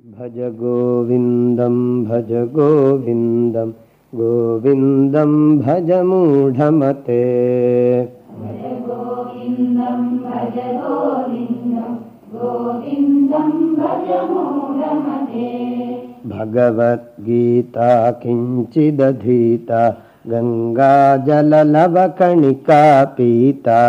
भज गोविन्दं भज गोविन्दं गोविन्दं भज मूढमते। भगवद्गीता किञ्चिदधीता गङ्गाजललवकणिका पीता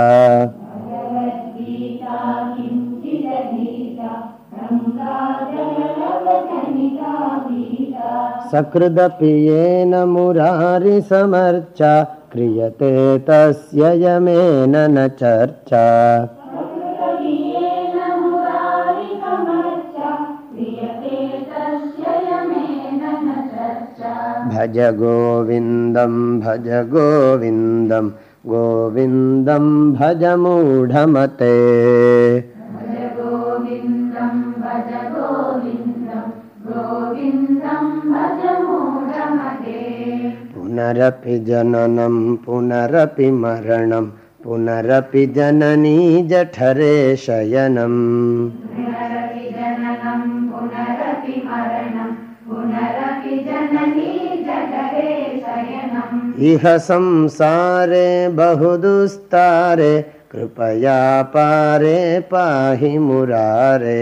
सकृदपि येन मुरारिसमर्चा क्रियते तस्य यमेन न चर्चा। भज गोविन्दं भज गोविन्दं गोविन्दं भज मूढमते पुनरपि जननं पुनरपि मरणं पुनरपि जननी जठरे शयनम् इह संसारे बहुदुस्तारे कृपया पारे पाहि मुरारे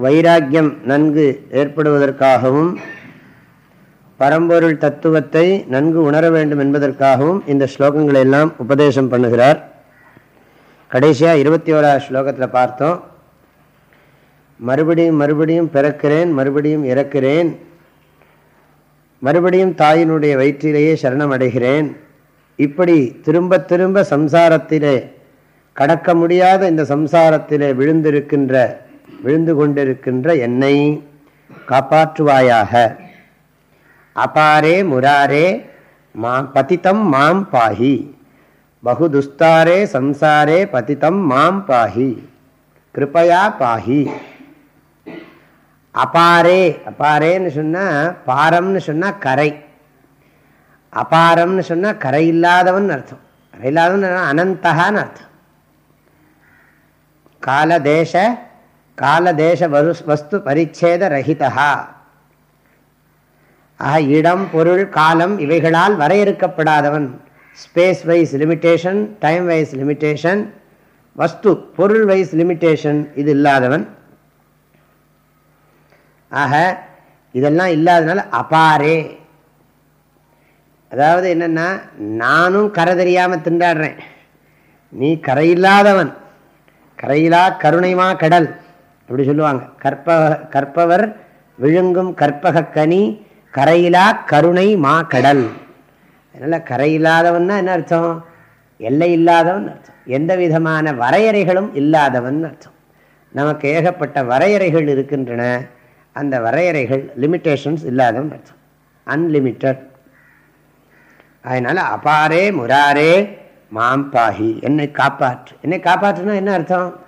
வைராக்கியம் நன்கு ஏற்படுவதற்காகவும் பரம்பொருள் தத்துவத்தை நன்கு உணர வேண்டும் என்பதற்காகவும் இந்த ஸ்லோகங்களை எல்லாம் உபதேசம் பண்ணுகிறார். கடைசியாக இருபத்தி ஓராவது ஸ்லோகத்தில் பார்த்தோம். மறுபடியும் மறுபடியும் பிறக்கிறேன் மறுபடியும் இறக்கிறேன். மறுபடியும் தாயினுடைய வயிற்றிலேயே சரணம் அடைகிறேன் இப்படி திரும்ப திரும்ப சம்சாரத்திலே கடக்க முடியாத இந்த சம்சாரத்திலே விழுந்திருக்கின்ற விழுந்து கொண்டிருக்கின்ற என்னை காப்பாற்றுவாயாக. அபாரே முராரே மா பதித்தம் மாம் பாஹி. பகுதுஸ்தாரே சம்சாரே பதித்தம் மாம் பாஹி. கிருப்பையா பாஹி. அபாரே அபாரேன்னு சொன்னால் பாரம்னு சொன்னால் கரை. அபாரம்னு சொன்னால் கரை இல்லாதவன் அர்த்தம். கரை இல்லாதவன் அனந்தகான்னு அர்த்தம். கால தேச காலதேச காலதேச வஸ்து பரிச்சேத ரஹிதா ஆக இடம் பொருள் காலம் இவைகளால் வரையறுக்கப்படாதவன். Space wise limitation time wise limitation வஸ்து பொருள் வைஸ் லிமிட்டேஷன் இது இல்லாதவன். ஆக இதெல்லாம் இல்லாதனால அபாரே. அதாவது என்னென்னா நானும் கரை தெரியாமல் திண்டாடுறேன். நீ கரையில்லாதவன். கரையிலா கருணைமா கடல். அப்படி சொல்லுவாங்க. கற்ப கற்பவர் விழுங்கும் கற்பக கனி கரையிலா கருணை மா கடல். அதனால் கரையில்லாதவன்னா என்ன அர்த்தம்? எல்லை இல்லாதவன் அர்த்தம். எந்த விதமான வரையறைகளும் இல்லாதவன் அர்த்தம். நமக்கு ஏகப்பட்ட வரையறைகள் இருக்கின்றன. அந்த வரையறைகள் லிமிட்டேஷன்ஸ் இல்லாதவன் அர்த்தம். அன்லிமிட்டட். அதனால் அபாரே முராரே மாம் பாஹி. என்னை காப்பாற்று. என்னை காப்பாற்றுனா என்ன அர்த்தம்?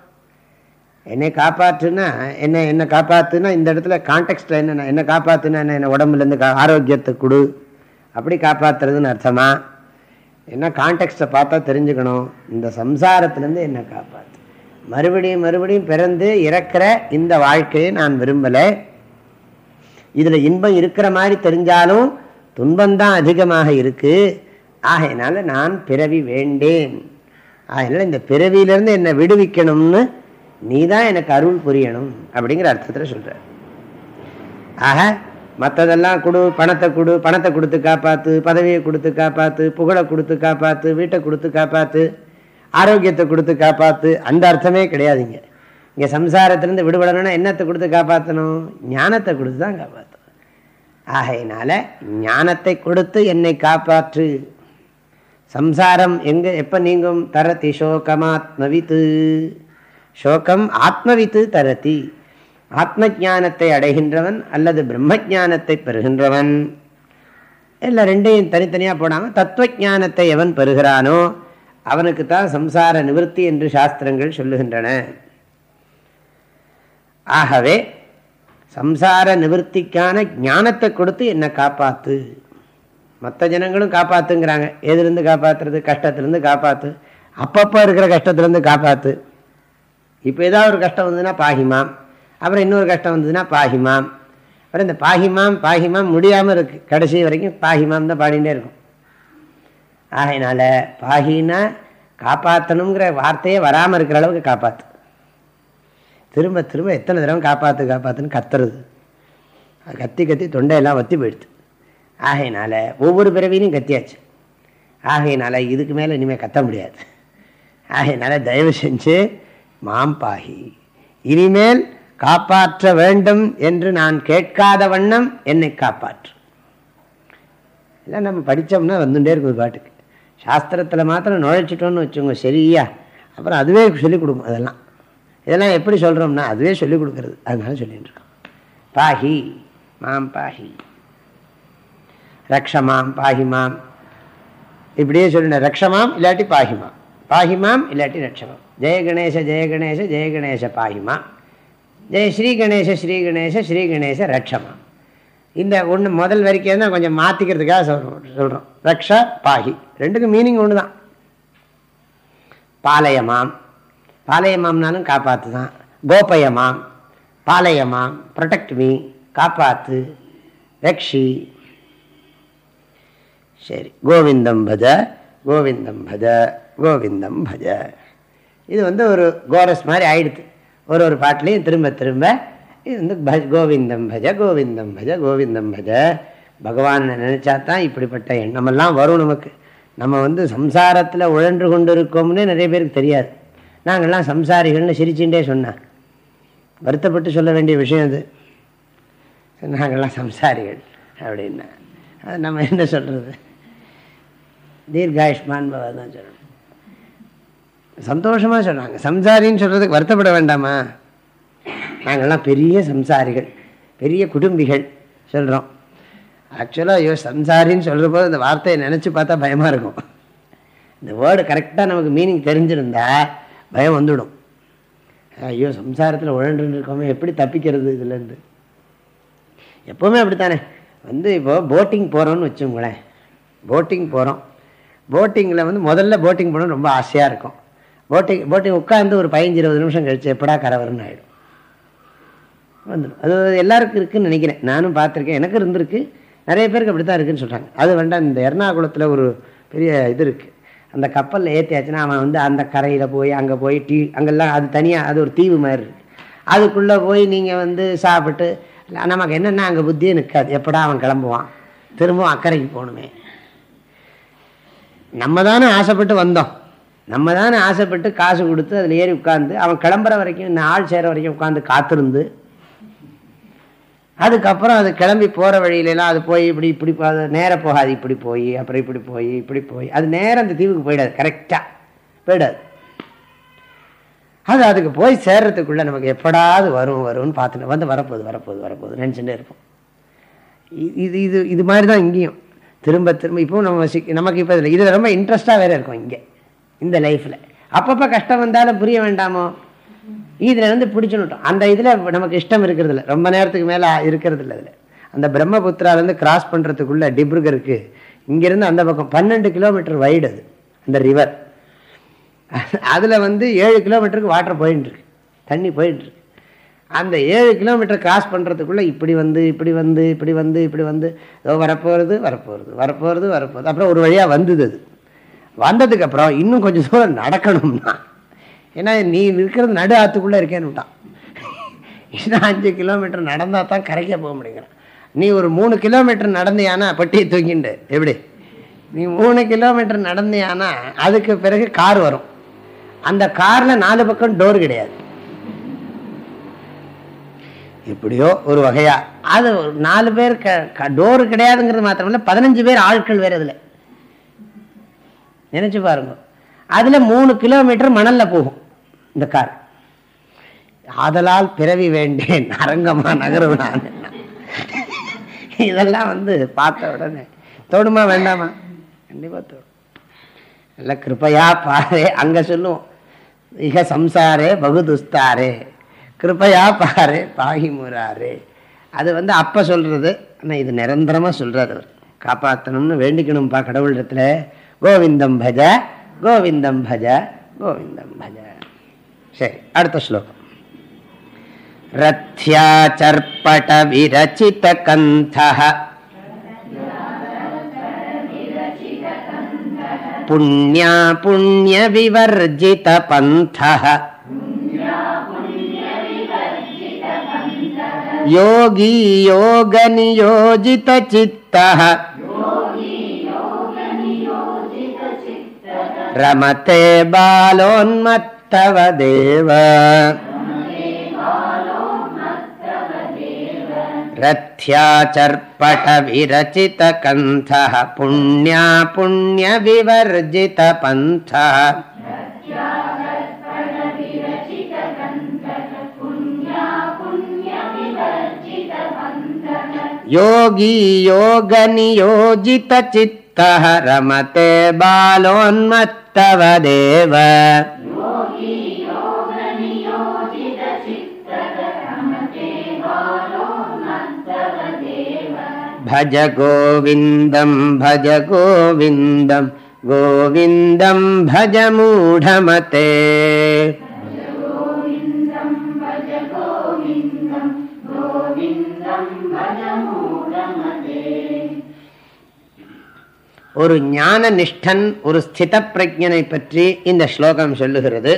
என்னை காப்பாற்றுனா என்ன என்னை காப்பாற்றுனா இந்த இடத்துல கான்டெக்ட்ல என்ன என்ன காப்பாற்றுனா என்ன என்ன உடம்புலேருந்து கா ஆரோக்கியத்தை கொடு. அப்படி காப்பாற்றுறதுன்னு அர்த்தமா? என்ன கான்டெக்ட்டை பார்த்தா தெரிஞ்சுக்கணும். இந்த சம்சாரத்துலேருந்து என்னை காப்பாற்று மறுபடியும் மறுபடியும் பிறந்து இறக்கிற இந்த வாழ்க்கையை நான் விரும்பலை. இதில் இன்பம் இருக்கிற மாதிரி தெரிஞ்சாலும் துன்பம்தான் அதிகமாக இருக்குது ஆகையினால நான் பிறவி வேண்டேன். ஆகையினால இந்த பிறவியிலேருந்து என்னை விடுவிக்கணும்னு நீ தான் எனக்கு அருள் புரியணும் அப்படிங்கிற அர்த்தத்தில் சொல்கிறார் ஆக மற்றதெல்லாம் கொடு பணத்தை கொடு பணத்தை கொடுத்து காப்பாற்று பதவியை கொடுத்து காப்பாற்று புகழை கொடுத்து காப்பாற்று வீட்டை கொடுத்து காப்பாற்று ஆரோக்கியத்தை கொடுத்து காப்பாற்று அந்த அர்த்தமே கிடையாதுங்க இங்கே. சம்சாரத்திலேருந்து விடுபடணும்னா என்னத்தை கொடுத்து காப்பாற்றணும் ஞானத்தை கொடுத்து தான் காப்பாற்றணும் ஆகையினால ஞானத்தை கொடுத்து என்னை காப்பாற்று. சம்சாரம் எங்க எப்போ நீங்கும்? தர திசோகமாத்மவித்து. சோகம் ஆத்மவித்து தரதி. ஆத்ம ஜானத்தை அடைகின்றவன் அல்லது பிரம்ம ஜானத்தை பெறுகின்றவன். இல்லை ரெண்டையும் தனித்தனியாக போடாமல் தத்துவ ஜானத்தை எவன் பெறுகிறானோ அவனுக்கு தான் சம்சார நிவர்த்தி என்று சாஸ்திரங்கள் சொல்லுகின்றன. ஆகவே சம்சார நிவர்த்திக்கான ஞானத்தை கொடுத்து என்னை காப்பாற்று மற்ற ஜனங்களும் காப்பாத்துங்கிறாங்க. எதுலேருந்து காப்பாற்றுறது கஷ்டத்துலேருந்து காப்பாற்று அப்பப்போ இருக்கிற கஷ்டத்துலேருந்து காப்பாற்று இப்போ ஏதாவது ஒரு கஷ்டம் வந்ததுன்னா பாகிமாம். அப்புறம் இன்னொரு கஷ்டம் வந்ததுன்னா பாகிமாம். அப்புறம் இந்த பாகிமாம் பாகிமாம் முடியாமல் இருக்குது கடைசி வரைக்கும் பாகிமாம் தான் பாடிகிட்டே இருக்கும். ஆகையினால பாகினா காப்பாற்றணுங்கிற வார்த்தையே வராமல் இருக்கிற அளவுக்கு காப்பாற்று திரும்ப திரும்ப எத்தனை தடவை காப்பாற்று காப்பாற்றுன்னு கத்துறது. கத்தி கத்தி தொண்டையெல்லாம் வத்தி போயிடுது. ஆகையினால ஒவ்வொரு பிறவிலையும் கத்தியாச்சு. ஆகையினால இதுக்கு மேலே இனிமேல் கத்த முடியாது. ஆகையினால தயவு செஞ்சு மாம்பாகி இனிமேல் காப்பாற்ற வேண்டும் என்று நான் கேட்காத வண்ணம் என்னை காப்பாற்று. இல்லை நம்ம படித்தோம்னா வந்துட்டே இருக்கும் பாட்டுக்கு. சாஸ்திரத்தில் மாத்திரம் நுழைச்சிட்டோன்னு வச்சுக்கோங்க சரியா? அப்புறம் அதுவே சொல்லிக் கொடுக்கும் அதெல்லாம். இதெல்லாம் எப்படி சொல்கிறோம்னா அதுவே சொல்லிக் கொடுக்குறது. அதனால சொல்லிட்டு இருக்கோம். பாஹி மாம் பாஹி ரக்ஷமாம் பாஹிமாம் இப்படியே சொல்லின ரக்ஷமாம் இல்லாட்டி பாஹிமாம் பாஹிமாம் இல்லாட்டி ரக்ஷமாம் ஜெய கணேச ஜெய கணேச ஜெய கணேச பாஹிமா ஜெய ஸ்ரீ கணேச ஸ்ரீ கணேச ஸ்ரீ கணேச ரட்சமா இந்த ஒன்று முதல் வரைக்கும் தான் கொஞ்சம் மாற்றிக்கிறதுக்காக சொல்கிறோம் சொல்கிறோம் ரக்ஷா பாஹி. ரெண்டுக்கும் மீனிங் ஒன்று தான் பாளையமாம் பாளையமாம்னாலும் காப்பாற்று தான் கோபயமாம். பாளையமாம் ப்ரொடெக்ட் மீ காப்பாற்று ரக்ஷி. சரி. கோவிந்தம் பத. கோவிந்தம் பத. கோவிந்தம் பஜ. இது வந்து ஒரு கோரஸ் மாதிரி ஆயிடுது. ஒரு ஒரு பாட்டிலையும் திரும்ப திரும்ப இது வந்து பஜ கோவிந்தம் பஜ கோவிந்தம் பஜ கோவிந்தம் பஜ. பகவானை நினச்சா தான் இப்படிப்பட்ட எண்ணமெல்லாம் வரும் நமக்கு. நம்ம வந்து சம்சாரத்தில் உழன்று கொண்டு இருக்கோம்னு நிறைய பேருக்கு தெரியாது. நாங்கள்லாம் சம்சாரிகள்னு சிரிச்சுட்டே சொன்னேன் வருத்தப்பட்டு சொல்ல வேண்டிய விஷயம் அது. நாங்கள்லாம் சம்சாரிகள் அப்படின்னா. அது நம்ம என்ன சொல்கிறது தீர்காயுஷ்மான் பவா தான் சொல்லணும். சந்தோஷமாக சொல்கிறாங்க சம்சாரின்னு சொல்கிறதுக்கு வருத்தப்பட வேண்டாமா? நாங்கள்லாம் பெரிய சம்சாரிகள் பெரிய குடும்பிகள் சொல்கிறோம் ஆக்சுவலாக ஐயோ சம்சாரின்னு சொல்கிற போது இந்த வார்த்தையை நினச்சி பார்த்தா பயமாக இருக்கும். இந்த வேர்டு கரெக்டாக நமக்கு மீனிங் தெரிஞ்சிருந்தா பயம் வந்துடும். ஐயோ சம்சாரத்தில் உழன்று இருக்கோமே எப்படி தப்பிக்கிறது இதுலேருந்து? எப்போவுமே அப்படித்தானே? வந்து இப்போ போட்டிங் போகிறோன்னு வச்சுங்களேன் போட்டிங் போகிறோம் போட்டிங்கில் வந்து முதல்ல போட்டிங் போகணும்னு ரொம்ப ஆசையாக இருக்கும். போட்டிங் போட்டிங் உட்காந்து ஒரு பதினஞ்சு இருபது நிமிஷம் கழிச்சு எப்படா கரை வரும்னு ஆகிடும் வந்துடும் அது எல்லாருக்கும் இருக்குதுன்னு நினைக்கிறேன். நானும் பார்த்துருக்கேன். எனக்கு இருந்திருக்கு. நிறைய பேருக்கு அப்படி தான் இருக்குதுன்னு சொல்கிறாங்க அது வேண்டாம். இந்த எர்ணாகுளத்தில் ஒரு பெரிய இது இருக்குது அந்த கப்பலில் ஏற்றியாச்சுன்னா அவன் வந்து அந்த கரையில் போய் அங்கே போய் டீ அங்கெல்லாம் அது தனியாக அது ஒரு தீவு மாதிரி இருக்குது அதுக்குள்ளே போய் நீங்கள் வந்து சாப்பிட்டு நமக்கு என்னென்னா அங்கே புத்தியே நிற்காது எப்படா அவன் கிளம்புவான்? திரும்பவும் அக்கறைக்கு போகணுமே. நம்ம தானே ஆசைப்பட்டு வந்தோம். நம்ம தானே ஆசைப்பட்டு காசு கொடுத்து அதில் ஏறி உட்காந்து அவன் கிளம்புற வரைக்கும் இந்த ஆள் சேர வரைக்கும் உட்காந்து காத்திருந்து அதுக்கப்புறம் அது கிளம்பி போகிற வழியிலலாம் அது போய் இப்படி இப்படி நேராக போகாது இப்படி போய் அப்புறம் இப்படி போய் இப்படி போய். அது நேரம் அந்த தீவுக்கு போயிடாது கரெக்டாக போயிடாது. அது அதுக்கு போய் சேர்றதுக்குள்ளே நமக்கு எப்படாவது வரும் வரும்னு பார்த்துட்டு வந்து வரப்போகுது வரப்போகுது வரப்போகுது நினச்சிட்டே இருப்போம். இது இது இது மாதிரி தான் இங்கேயும். திரும்ப திரும்ப இப்போ நம்ம நமக்கு இப்போ இதில் இது ரொம்ப இன்ட்ரெஸ்ட்டாக வேறு இருக்கும் இங்கே. இந்த லைஃப்பில் அப்பப்போ கஷ்டம் வந்தாலும் புரிய வேண்டாமோ? இதில் வந்து பிடிச்சுன்னுட்டோம். அந்த இதில் நமக்கு இஷ்டம் இருக்கிறதில்ல. ரொம்ப நேரத்துக்கு மேலே இருக்கிறது இல்லை அதில். அந்த பிரம்மபுத்திராலேருந்து கிராஸ் பண்ணுறதுக்குள்ளே டிப்ருகருக்கு இங்கேருந்து அந்த பக்கம் பன்னெண்டு கிலோமீட்டர் வைடு அது. அந்த ரிவர் அதில் வந்து ஏழு கிலோமீட்டருக்கு வாட்டர் போயின்ட்டுருக்கு தண்ணி போயின்ட்டுருக்கு அந்த ஏழு கிலோமீட்டர் கிராஸ் பண்ணுறதுக்குள்ளே இப்படி வந்து இப்படி வந்து இப்படி வந்து இப்படி வந்து வரப்போகிறது வரப்போகிறது வரப்போகிறது வரப்போகிறது அப்புறம் ஒரு வழியாக வந்தது அது. வந்ததுக்கப்புறம் இன்னும் கொஞ்சம் தூரம் நடக்கணும்னா ஏன்னா நீ இருக்கிறது நடு ஆற்றுக்குள்ளே இருக்கேன்னு விட்டான். இன்னும் அஞ்சு கிலோமீட்டர் நடந்தால் தான் கரைக்க போக முடியுங்கிறான். நீ ஒரு மூணு கிலோமீட்டர் நடந்தியானா பட்டியை தூக்கிண்டு எப்படி? நீ மூணு கிலோமீட்டர் நடந்தியானா அதுக்கு பிறகு கார் வரும். அந்த காரில் நாலு பக்கம் டோர் கிடையாது. எப்படியோ ஒரு வகையாக அது நாலு பேர் டோர் கிடையாதுங்கிறது மாத்திரமில்ல பதினஞ்சு பேர் ஆட்கள் வேறு இதில் நினைச்சு பாருங்க. அதுல மூணு கிலோமீட்டர் மணல்ல போகும் இந்த கார். ஆதலால் பிறவி வேண்டேன் அரங்கமா நகருவான் இதெல்லாம் வந்து பார்த்த உடனே தோணுமா வேண்டாமா? கண்டிப்பாக தோணும் நல்ல கிருப்பையா பாரு அங்க சொல்லுவோம் இக சம்சாரே பகுதுஸ்தாரே. கிருப்பையா பாரு பாகி முறாரு. அது வந்து அப்ப சொல்றது ஆனா இது நிரந்தரமா சொல்கிறார் அவர். காப்பாற்றணும்னு வேண்டிக்கணும்ப்பா கடவுளிடத்துல. கோவிந்தம் பஜ கோவிந்தம் பஜ கோவிந்தம் பஜ சரி அடுத்த ஸ்லோகம் ரத்யாச்சர்பட விரச்சித கந்த புண்ணியா புண்ணிய விவர்ஜித பந்த योगी योगनियोजितचित्तः रमते बालोन्मत्तव देव। रथ्याचर्पटविरचितकन्थः पुण्या पुण्यविवर्जितपन्थः योगी योगनियोजितचित्तः रमते बालोन्मत्तव देव भज गोविन्दं भज गोविन्दं गोविन्दं भज मूढमते ஒரு ஞான நிஷ்டன் ஒரு ஸ்தித பிரஜனை பற்றி இந்த ஸ்லோகம் சொல்லுகிறது.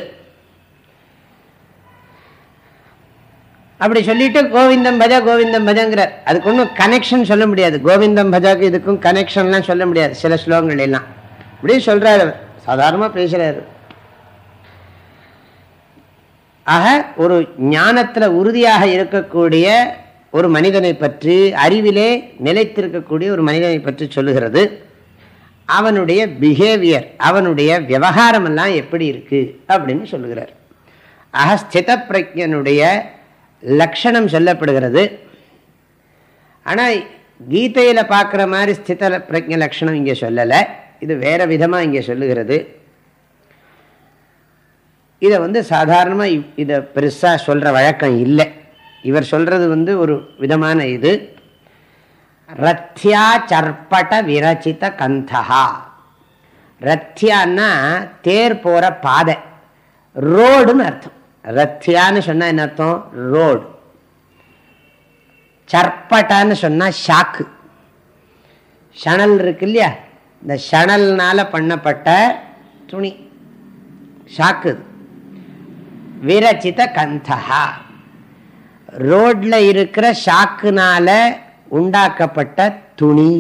அப்படி சொல்லிட்டு கோவிந்தம் பஜா கோவிந்தம் பஜாங்கிறார். அதுக்கு ஒன்றும் கனெக்ஷன் சொல்ல முடியாது. கோவிந்தம் பஜாக்கு இதுக்கும் கனெக்ஷன்லாம் சொல்ல முடியாது சில ஸ்லோகங்கள் எல்லாம் இப்படி சொல்றாரு சாதாரணமாக பேசுகிறாரு ஆக ஒரு ஞானத்தில் உறுதியாக இருக்கக்கூடிய ஒரு மனிதனை பற்றி அறிவிலே நிலைத்திருக்கக்கூடிய ஒரு மனிதனை பற்றி சொல்லுகிறது. அவனுடைய பிஹேவியர் அவனுடைய விவகாரம் எல்லாம் எப்படி இருக்கு அப்படின்னு சொல்லுகிறார். ஆக ஸ்தித பிரஜனுடைய லக்ஷணம் சொல்லப்படுகிறது. ஆனால் கீதையில் பார்க்குற மாதிரி ஸ்தித பிரஜ லக்ஷணம் இங்கே சொல்லலை. இது வேற விதமாக இங்கே சொல்லுகிறது. இதை வந்து சாதாரணமாக இதை பெருசாக சொல்கிற வழக்கம் இல்லை. இவர் சொல்கிறது வந்து ஒரு விதமான இது. ரத்யா சர்பட விரச்சித கந்தகா ரத்யான்னா தேர் போகிற பாதை. ரோடுன்னு அர்த்தம். ரத்யான்னு சொன்னால் என்ன அர்த்தம்? ரோடு. சர்பட்டான்னு சொன்னால் ஷாக்கு. ஷணல் இருக்கு இல்லையா இந்த ஷணல்னால் பண்ணப்பட்ட துணி. ஷாக்கு விரச்சித கந்தகா ரோட்ல இருக்கிற ஷாக்குனால உண்டாக்கப்பட்ட துணி.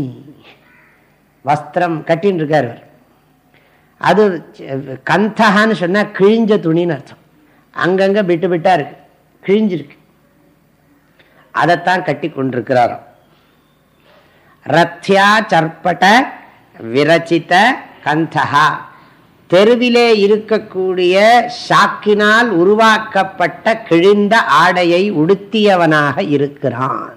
வஸ்திரம் கட்டின்னு இருக்கார் அது கந்தகான்னு சொன்னால் கிழிஞ்ச துணின்னு அர்த்தம். அங்கங்கே விட்டு விட்டா இருக்கு. கிழிஞ்சிருக்கு. அதைத்தான் கட்டி கொண்டிருக்கிறாரோ ரத்யா சர்பட விரச்சித கந்தகா தெருவிலே இருக்கக்கூடிய சாக்கினால் உருவாக்கப்பட்ட கிழிந்த ஆடையை உடுத்தியவனாக இருக்கிறான்.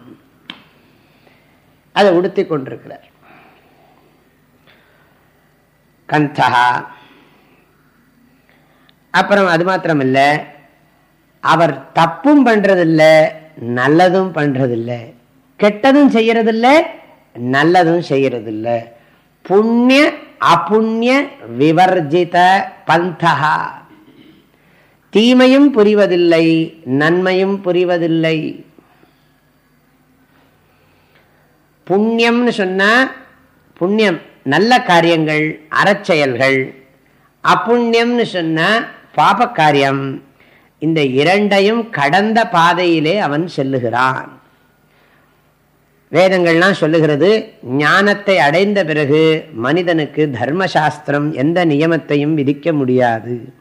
அதை உடுத்தி கொண்டிருக்கிறார். கந்தகா அப்புறம் அது மாத்திரம் இல்லை அவர் தப்பும் பண்றதில்லை நல்லதும் பண்றதில்லை. கெட்டதும் செய்யறதில்ல நல்லதும் செய்யறதில்ல. புண்ணிய அப்புண்ணிய விவர்ஜித பந்தகா தீமையும் புரிவதில்லை நன்மையும் புரிவதில்லை. புண்ணியம்னு சொன்னால் புண்ணியம் நல்ல காரியங்கள் அறச்செயல்கள் அப்புண்ணியம்னு சொன்ன பாப காரியம் இந்த இரண்டையும் கடந்த பாதையிலே அவன் செல்லுகிறான். வேதங்கள்லாம் சொல்லுகிறது ஞானத்தை அடைந்த பிறகு மனிதனுக்கு தர்மசாஸ்திரம் எந்த நியமத்தையும் விதிக்க முடியாது.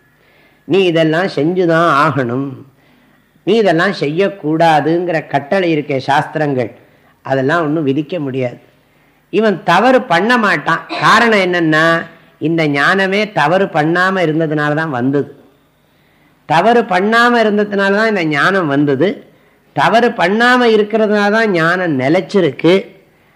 நீ இதெல்லாம் செஞ்சுதான் ஆகணும். நீ இதெல்லாம் செய்யக்கூடாதுங்கிற கட்டளை இருக்க சாஸ்திரங்கள். அதெல்லாம் ஒன்றும் விதிக்க முடியாது. இவன் தவறு பண்ண மாட்டான். காரணம் என்னன்னா இந்த ஞானமே தவறு பண்ணாமல் இருந்ததுனால தான் வந்தது. தவறு பண்ணாமல் இருந்ததுனால தான் இந்த ஞானம் வந்தது. தவறு பண்ணாமல் இருக்கிறதுனால தான் ஞானம் நிலைச்சிருக்கு.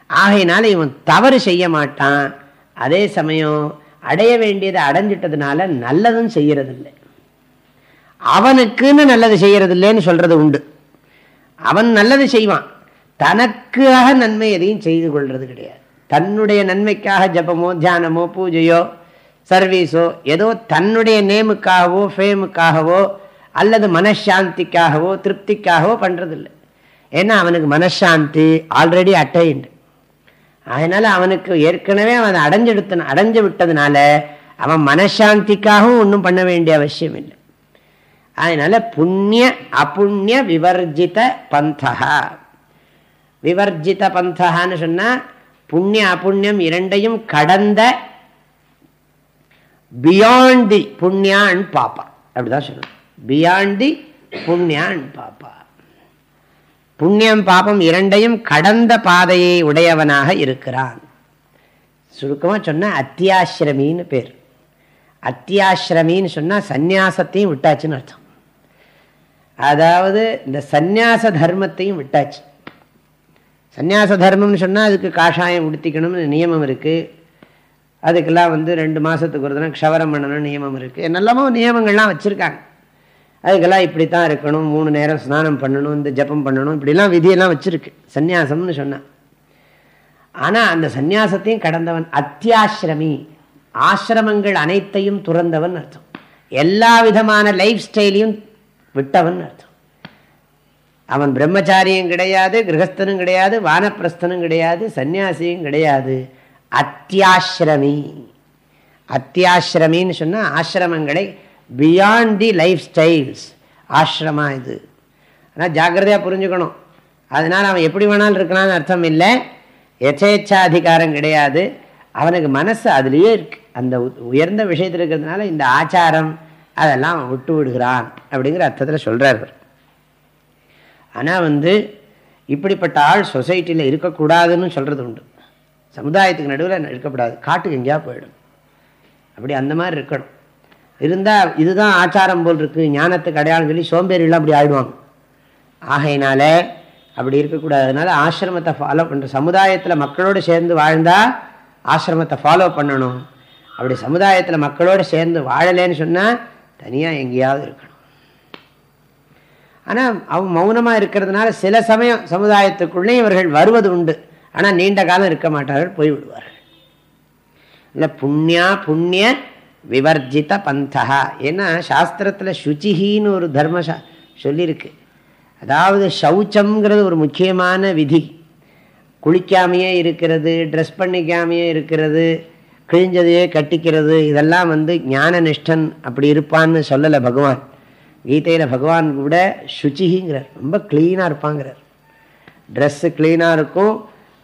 ஆகையினால இவன் தவறு செய்ய மாட்டான். அதே சமயம் அடைய வேண்டியதை அடைஞ்சிட்டதுனால நல்லதும் செய்யறதில்லை. அவனுக்குன்னு நல்லது செய்யறது சொல்றது உண்டு. அவன் நல்லது செய்வான். தனக்காக நன்மை எதையும் செய்து கொள்வது கிடையாது. தன்னுடைய நன்மைக்காக ஜபமோ தியானமோ பூஜையோ சர்வீஸோ ஏதோ தன்னுடைய நேமுக்காகவோ ஃபேமுக்காகவோ அல்லது மனசாந்திக்காகவோ திருப்திக்காகவோ பண்ணுறதில்லை ஏன்னா அவனுக்கு மனசாந்தி ஆல்ரெடி அட்டைண்டு அதனால் அவனுக்கு ஏற்கனவே அவன் அடைஞ்செடுத்த அடைஞ்சு விட்டதுனால அவன் மனசாந்திக்காகவும் ஒன்றும் பண்ண வேண்டிய அவசியம் இல்லை. அதனால புண்ணிய அப்புண்ணிய விவர்ஜித பந்தகா. விவர்ஜித பந்தகான்னு சொன்னால் புண்ணிய அப்புண்ணியம் இரண்டையும் கடந்த பியாண்ட் தி புண்ணியான் பாப்பா. அப்படிதான் சொல்லணும். பியாண்ட் தி புண்ணியான் பாப்பா. புண்ணியம் பாப்பம் இரண்டையும் கடந்த பாதையை உடையவனாக இருக்கிறான். சுருக்கமாக சொன்ன அத்தியாசிரமின்னு பேர். அத்தியாசிரமின்னு சொன்னால் சந்நியாசத்தையும் விட்டாச்சுன்னு அர்த்தம். அதாவது இந்த சந்நியாச தர்மத்தையும் விட்டாச்சு. சந்நியாச தர்மம்னு சொன்னால் அதுக்கு காஷாயம் உடுத்திக்கணும்னு நியமம் இருக்குது அதுக்கெல்லாம் வந்து ரெண்டு மாதத்துக்கு ஒரு தினம் க்ஷவரம் பண்ணணும்னு நியமம் இருக்குது என்னெல்லாமோ நியமங்கள்லாம் வச்சுருக்காங்க. அதுக்கெல்லாம் இப்படி தான் இருக்கணும். மூணு நேரம் ஸ்நானம் பண்ணணும் இந்த ஜப்பம் பண்ணணும் இப்படிலாம் விதியெல்லாம் வச்சுருக்கு. சந்நியாசம்னு சொன்னான் ஆனால் அந்த சந்நியாசத்தையும் கடந்தவன் அத்தியாசிரமி. ஆசிரமங்கள் அனைத்தையும் துறந்தவன் அர்த்தம். எல்லா விதமான லைஃப் ஸ்டைலையும் விட்டவன் அர்த்தம். அவன் பிரம்மச்சாரியும் கிடையாது கிரகஸ்தனும் கிடையாது வானப்பிரஸ்தனும் கிடையாது சன்னியாசியும் கிடையாது. அத்தியாசிரமி. அத்தியாசிரமின்னு சொன்னால் ஆசிரமங்களை பியாண்ட் தி லைஃப் ஸ்டைல்ஸ் ஆசிரமா இது. ஆனால் ஜாக்கிரதையாக புரிஞ்சுக்கணும். அதனால் அவன் எப்படி வேணாலும் இருக்கலாம்னு அர்த்தம் இல்லை. எச்சேச்சாதிகாரம் கிடையாது. அவனுக்கு மனசு அதுலேயே இருக்கு. அந்த உயர்ந்த விஷயத்தில் இருக்கிறதுனால இந்த ஆச்சாரம் அதெல்லாம் விட்டு விடுகிறான் அப்படிங்கிற அர்த்தத்தில் சொல்கிறார் ஆனால் வந்து இப்படிப்பட்ட ஆள் சொசைட்டியில் இருக்கக்கூடாதுன்னு சொல்கிறது உண்டு. சமுதாயத்துக்கு நடுவில் இருக்கக்கூடாது. காட்டுக்கு எங்கேயா போயிடும். அப்படி அந்த மாதிரி இருக்கணும். இருந்தால் இதுதான் ஆச்சாரம் போல் இருக்குது ஞானத்துக்கு அடையாளம் சொல்லி சோம்பேறிலாம் அப்படி ஆயிடுவாங்க. ஆகையினால அப்படி இருக்கக்கூடாதுனால ஆசிரமத்தை ஃபாலோ பண்ணுற சமுதாயத்தில் மக்களோடு சேர்ந்து வாழ்ந்தால் ஆசிரமத்தை ஃபாலோ பண்ணணும். அப்படி சமுதாயத்தில் மக்களோடு சேர்ந்து வாழலேன்னு சொன்னால் தனியாக எங்கேயாவது இருக்கணும். ஆனால் அவன் மௌனமாக இருக்கிறதுனால சில சமயம் சமுதாயத்துக்குள்ளே இவர்கள் வருவது உண்டு. ஆனால் நீண்ட காலம் இருக்க மாட்டார்கள் போய்விடுவார்கள் இல்லை புண்ணியா புண்ணிய விவர்ஜித பந்தகா ஏன்னா சாஸ்திரத்தில் சுச்சிகின்னு ஒரு தர்ம சொல்லியிருக்கு அதாவது சௌச்சம்ங்கிறது ஒரு முக்கியமான விதி. குளிக்காமையே இருக்கிறது ட்ரெஸ் பண்ணிக்காமையே இருக்கிறது கிழிஞ்சதையே கட்டிக்கிறது இதெல்லாம் வந்து ஞான நிஷ்டன் அப்படி இருப்பான்னு சொல்லலை பகவான். கீதையில் பகவான் கூட சுச்சிங்கிறார் ரொம்ப க்ளீனாக இருப்பாங்கிறார். ட்ரெஸ்ஸு க்ளீனாக இருக்கும்.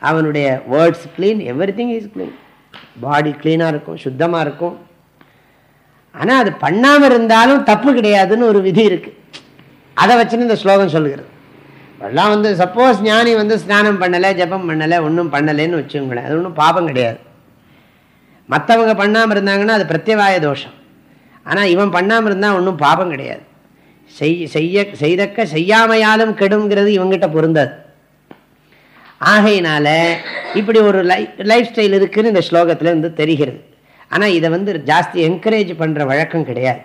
அவனுடைய words clean everything is clean body க்ளீனாக இருக்கும் சுத்தமாக இருக்கும். ஆனால் அது பண்ணாமல் இருந்தாலும் தப்பு கிடையாதுன்னு ஒரு விதி இருக்குது அதை வச்சுன்னு இந்த ஸ்லோகம் சொல்லுகிறது. எல்லாம் வந்து சப்போஸ் ஞானி வந்து ஸ்நானம் பண்ணலை ஜபம் பண்ணலை ஒன்றும் பண்ணலைன்னு வச்சுங்களேன் அது ஒன்றும் பாபம் கிடையாது. மற்றவங்க பண்ணாமல் இருந்தாங்கன்னா அது பிரத்யவாய தோஷம். ஆனால் இவன் பண்ணாமல் இருந்தால் ஒன்றும் பாபம் கிடையாது. செய் செய்ய செய்தக்க செய்யாமையாலும் கெடுங்கிறது இவங்கிட்ட பொருந்தாது. ஆகையினால இப்படி ஒரு லைஃப் லைஃப் ஸ்டைல் இருக்குன்னு இந்த ஸ்லோகத்தில் வந்து தெரிகிறது. ஆனால் இதை வந்து ஜாஸ்தி என்கரேஜ் பண்ணுற வழக்கம் கிடையாது.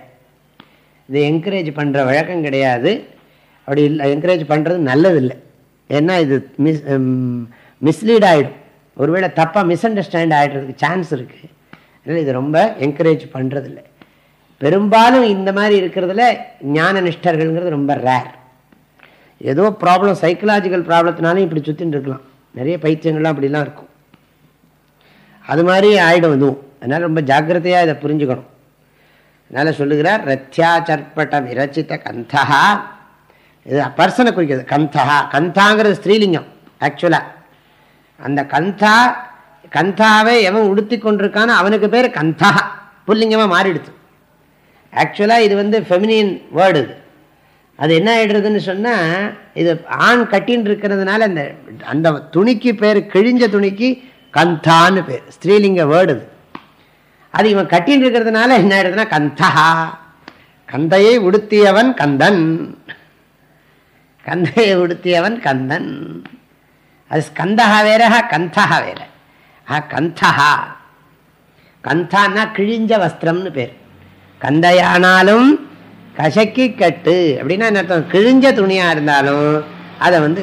இதை என்கரேஜ் பண்ணுற வழக்கம் கிடையாது. அப்படி இல்லை என்கரேஜ் பண்ணுறது நல்லதில்லை. ஏன்னா இது மிஸ் மிஸ்லீட் ஆகிடும் ஒருவேளை தப்பாக மிஸ் அண்டர்ஸ்டாண்ட் ஆகிடுறதுக்கு சான்ஸ் இருக்குது அதனால் இது ரொம்ப என்கரேஜ் பண்ணுறதில்ல பெரும்பாலும் இந்த மாதிரி இருக்கிறதுல ஞான நிஷ்டர்கள்ங்கிறது ரொம்ப ரேர் ஏதோ ப்ராப்ளம் சைக்கலாஜிக்கல் ப்ராப்ளத்தினாலும் இப்படி சுற்றின்னு இருக்கலாம். நிறைய பைத்தியங்கள்லாம் அப்படிலாம் இருக்கும். அது மாதிரி ஆகிடும் இதுவும். அதனால் ரொம்ப ஜாக்கிரதையாக இதை புரிஞ்சுக்கணும். அதனால் சொல்லுகிறார் ரத்யாச்சற்பட்ட விரச்சித்த கந்தா இது பர்சனை குறிக்கிறது. கந்தா கந்தாங்கிறது ஸ்ரீலிங்கம் ஆக்சுவலாக அந்த கந்தா கந்தாவை எவன் உடுத்தி கொண்டிருக்கானோ அவனுக்கு பேர் கந்தா புல்லிங்கமாக மாறிடுச்சு ஆக்சுவலாக இது வந்து ஃபெமினின் வேர்டு இது. அது என்ன ஆகிடுறதுன்னு சொன்னால் இது ஆண் கட்டின்னு இருக்கிறதுனால அந்த அந்த துணிக்கு பேர் கிழிஞ்ச துணிக்கு கந்தான்னு பேர். ஸ்திரீலிங்க வேர்டு இது. அது இவன் கட்டின்னு இருக்கிறதுனால என்ன ஆகிடுதுன்னா கந்தா. கந்தையை உடுத்தியவன் கந்தன். கந்தையை உடுத்தியவன் கந்தன். அது ஸ்கந்தகா வேற கந்தகா வேற. ஆ கந்தகா கந்தான்னா கிழிஞ்ச வஸ்திரம்னு பேர். கந்தையானாலும் கசக்கி கட்டு. அப்படின்னா என்ன அர்த்தம்? கிழிஞ்ச துணியாக இருந்தாலும் அதை வந்து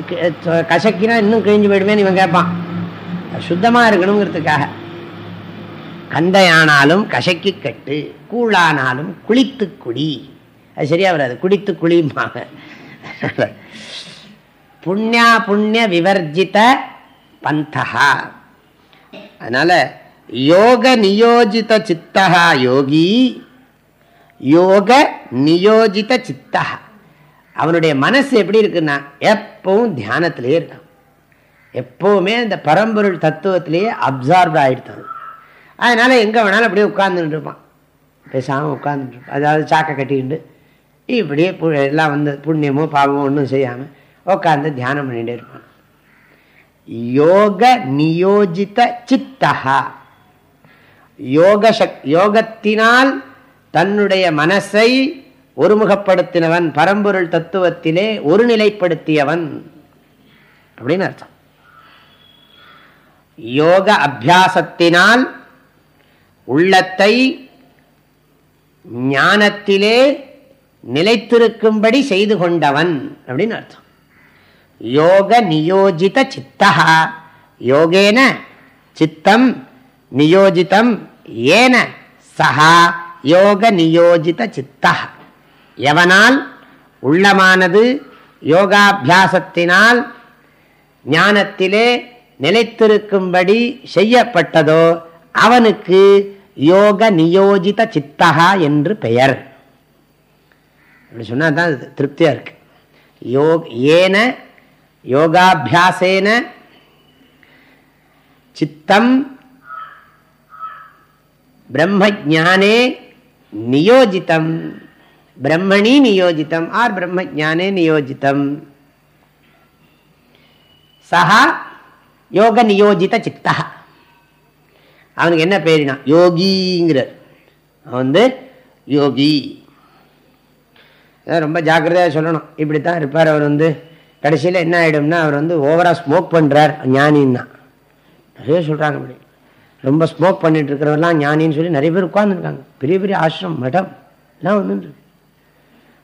கசக்கினா இன்னும் கிழிஞ்சு போயிடுமேன்னு இவன் கேட்பான். சுத்தமாக இருக்கணுங்கிறதுக்காக. கந்தையானாலும் கசக்கி கட்டு கூழானாலும் குளித்து குடி. அது சரியா வராது. குடித்து குளியுமாக புண்ணியா புண்ணிய விவர்ஜித பந்தகா அதனால் யோக நியோஜித சித்தகா யோகி யோக நியோஜித சித்தா. அவனுடைய மனசு எப்படி இருக்குன்னா எப்பவும் தியானத்திலே இருக்கான். எப்பவுமே அந்த பரம்பொருள் தத்துவத்திலேயே அப்சார்ப் ஆகிடுத்தான் அதனால் எங்கே வேணாலும் அப்படியே உட்கார்ந்துட்டு இருப்பான். பேசாமல் உட்கார்ந்துட்டு இருப்பான். அதாவது சாக்கை கட்டிக்கிட்டு இப்படியே எல்லாம் வந்து புண்ணியமோ பாவமோ ஒன்றும் செய்யாமல் உட்காந்து தியானம் பண்ணிகிட்டே இருப்பான். யோக நியோஜித சித்தகா யோக சக் யோகத்தினால் தன்னுடைய மனசை ஒருமுகப்படுத்தினவன் பரம்பொருள் தத்துவத்திலே ஒருநிலைப்படுத்தியவன் அப்படின்னு அர்த்தம். யோக அபியாசத்தினால் உள்ளத்தை ஞானத்திலே நிலைத்திருக்கும்படி செய்து கொண்டவன் அப்படின்னு அர்த்தம். யோக நியோஜித சித்தா. யோகேன சித்தம் நியோஜிதம் ஏன சஹா யோக நியோஜித சித்தா. எவனால்? உள்ளமானது யோகாபியாசத்தினால் ஞானத்திலே நிலைத்திருக்கும்படி செய்யப்பட்டதோ அவனுக்கு யோக நியோஜித சித்தகா என்று பெயர். அப்படி சொன்னால் தான் திருப்தியாக இருக்கு. யோ ஏன யோகாபியாசேன சித்தம் பிரம்ம ஜானே நியோஜிதம் பிரம்மணி நியோஜிதம் ஆர் பிரம்ம ஜானே நியோஜிதம் சஹா யோக நியோஜித சித்தா அவனுக்கு என்ன பேரினா யோகிங்கிறார் அவன் வந்து யோகி. ரொம்ப ஜாக்கிரதையாக சொல்லணும். இப்படித்தான் இருப்பார் அவர் வந்து. கடைசியில் என்ன ஆகிடும்னா அவர் வந்து ஓவராக ஸ்மோக் பண்ணுறார் ஞானின்னா. நிறைய சொல்கிறாங்க அப்படி ரொம்ப ஸ்மோக் பண்ணிட்டு இருக்கிறவெல்லாம் ஞானின்னு சொல்லி நிறைய பேர் உட்காந்துருக்காங்க பெரிய பெரிய ஆசிரம் மடம் எல்லாம் வந்துருக்கு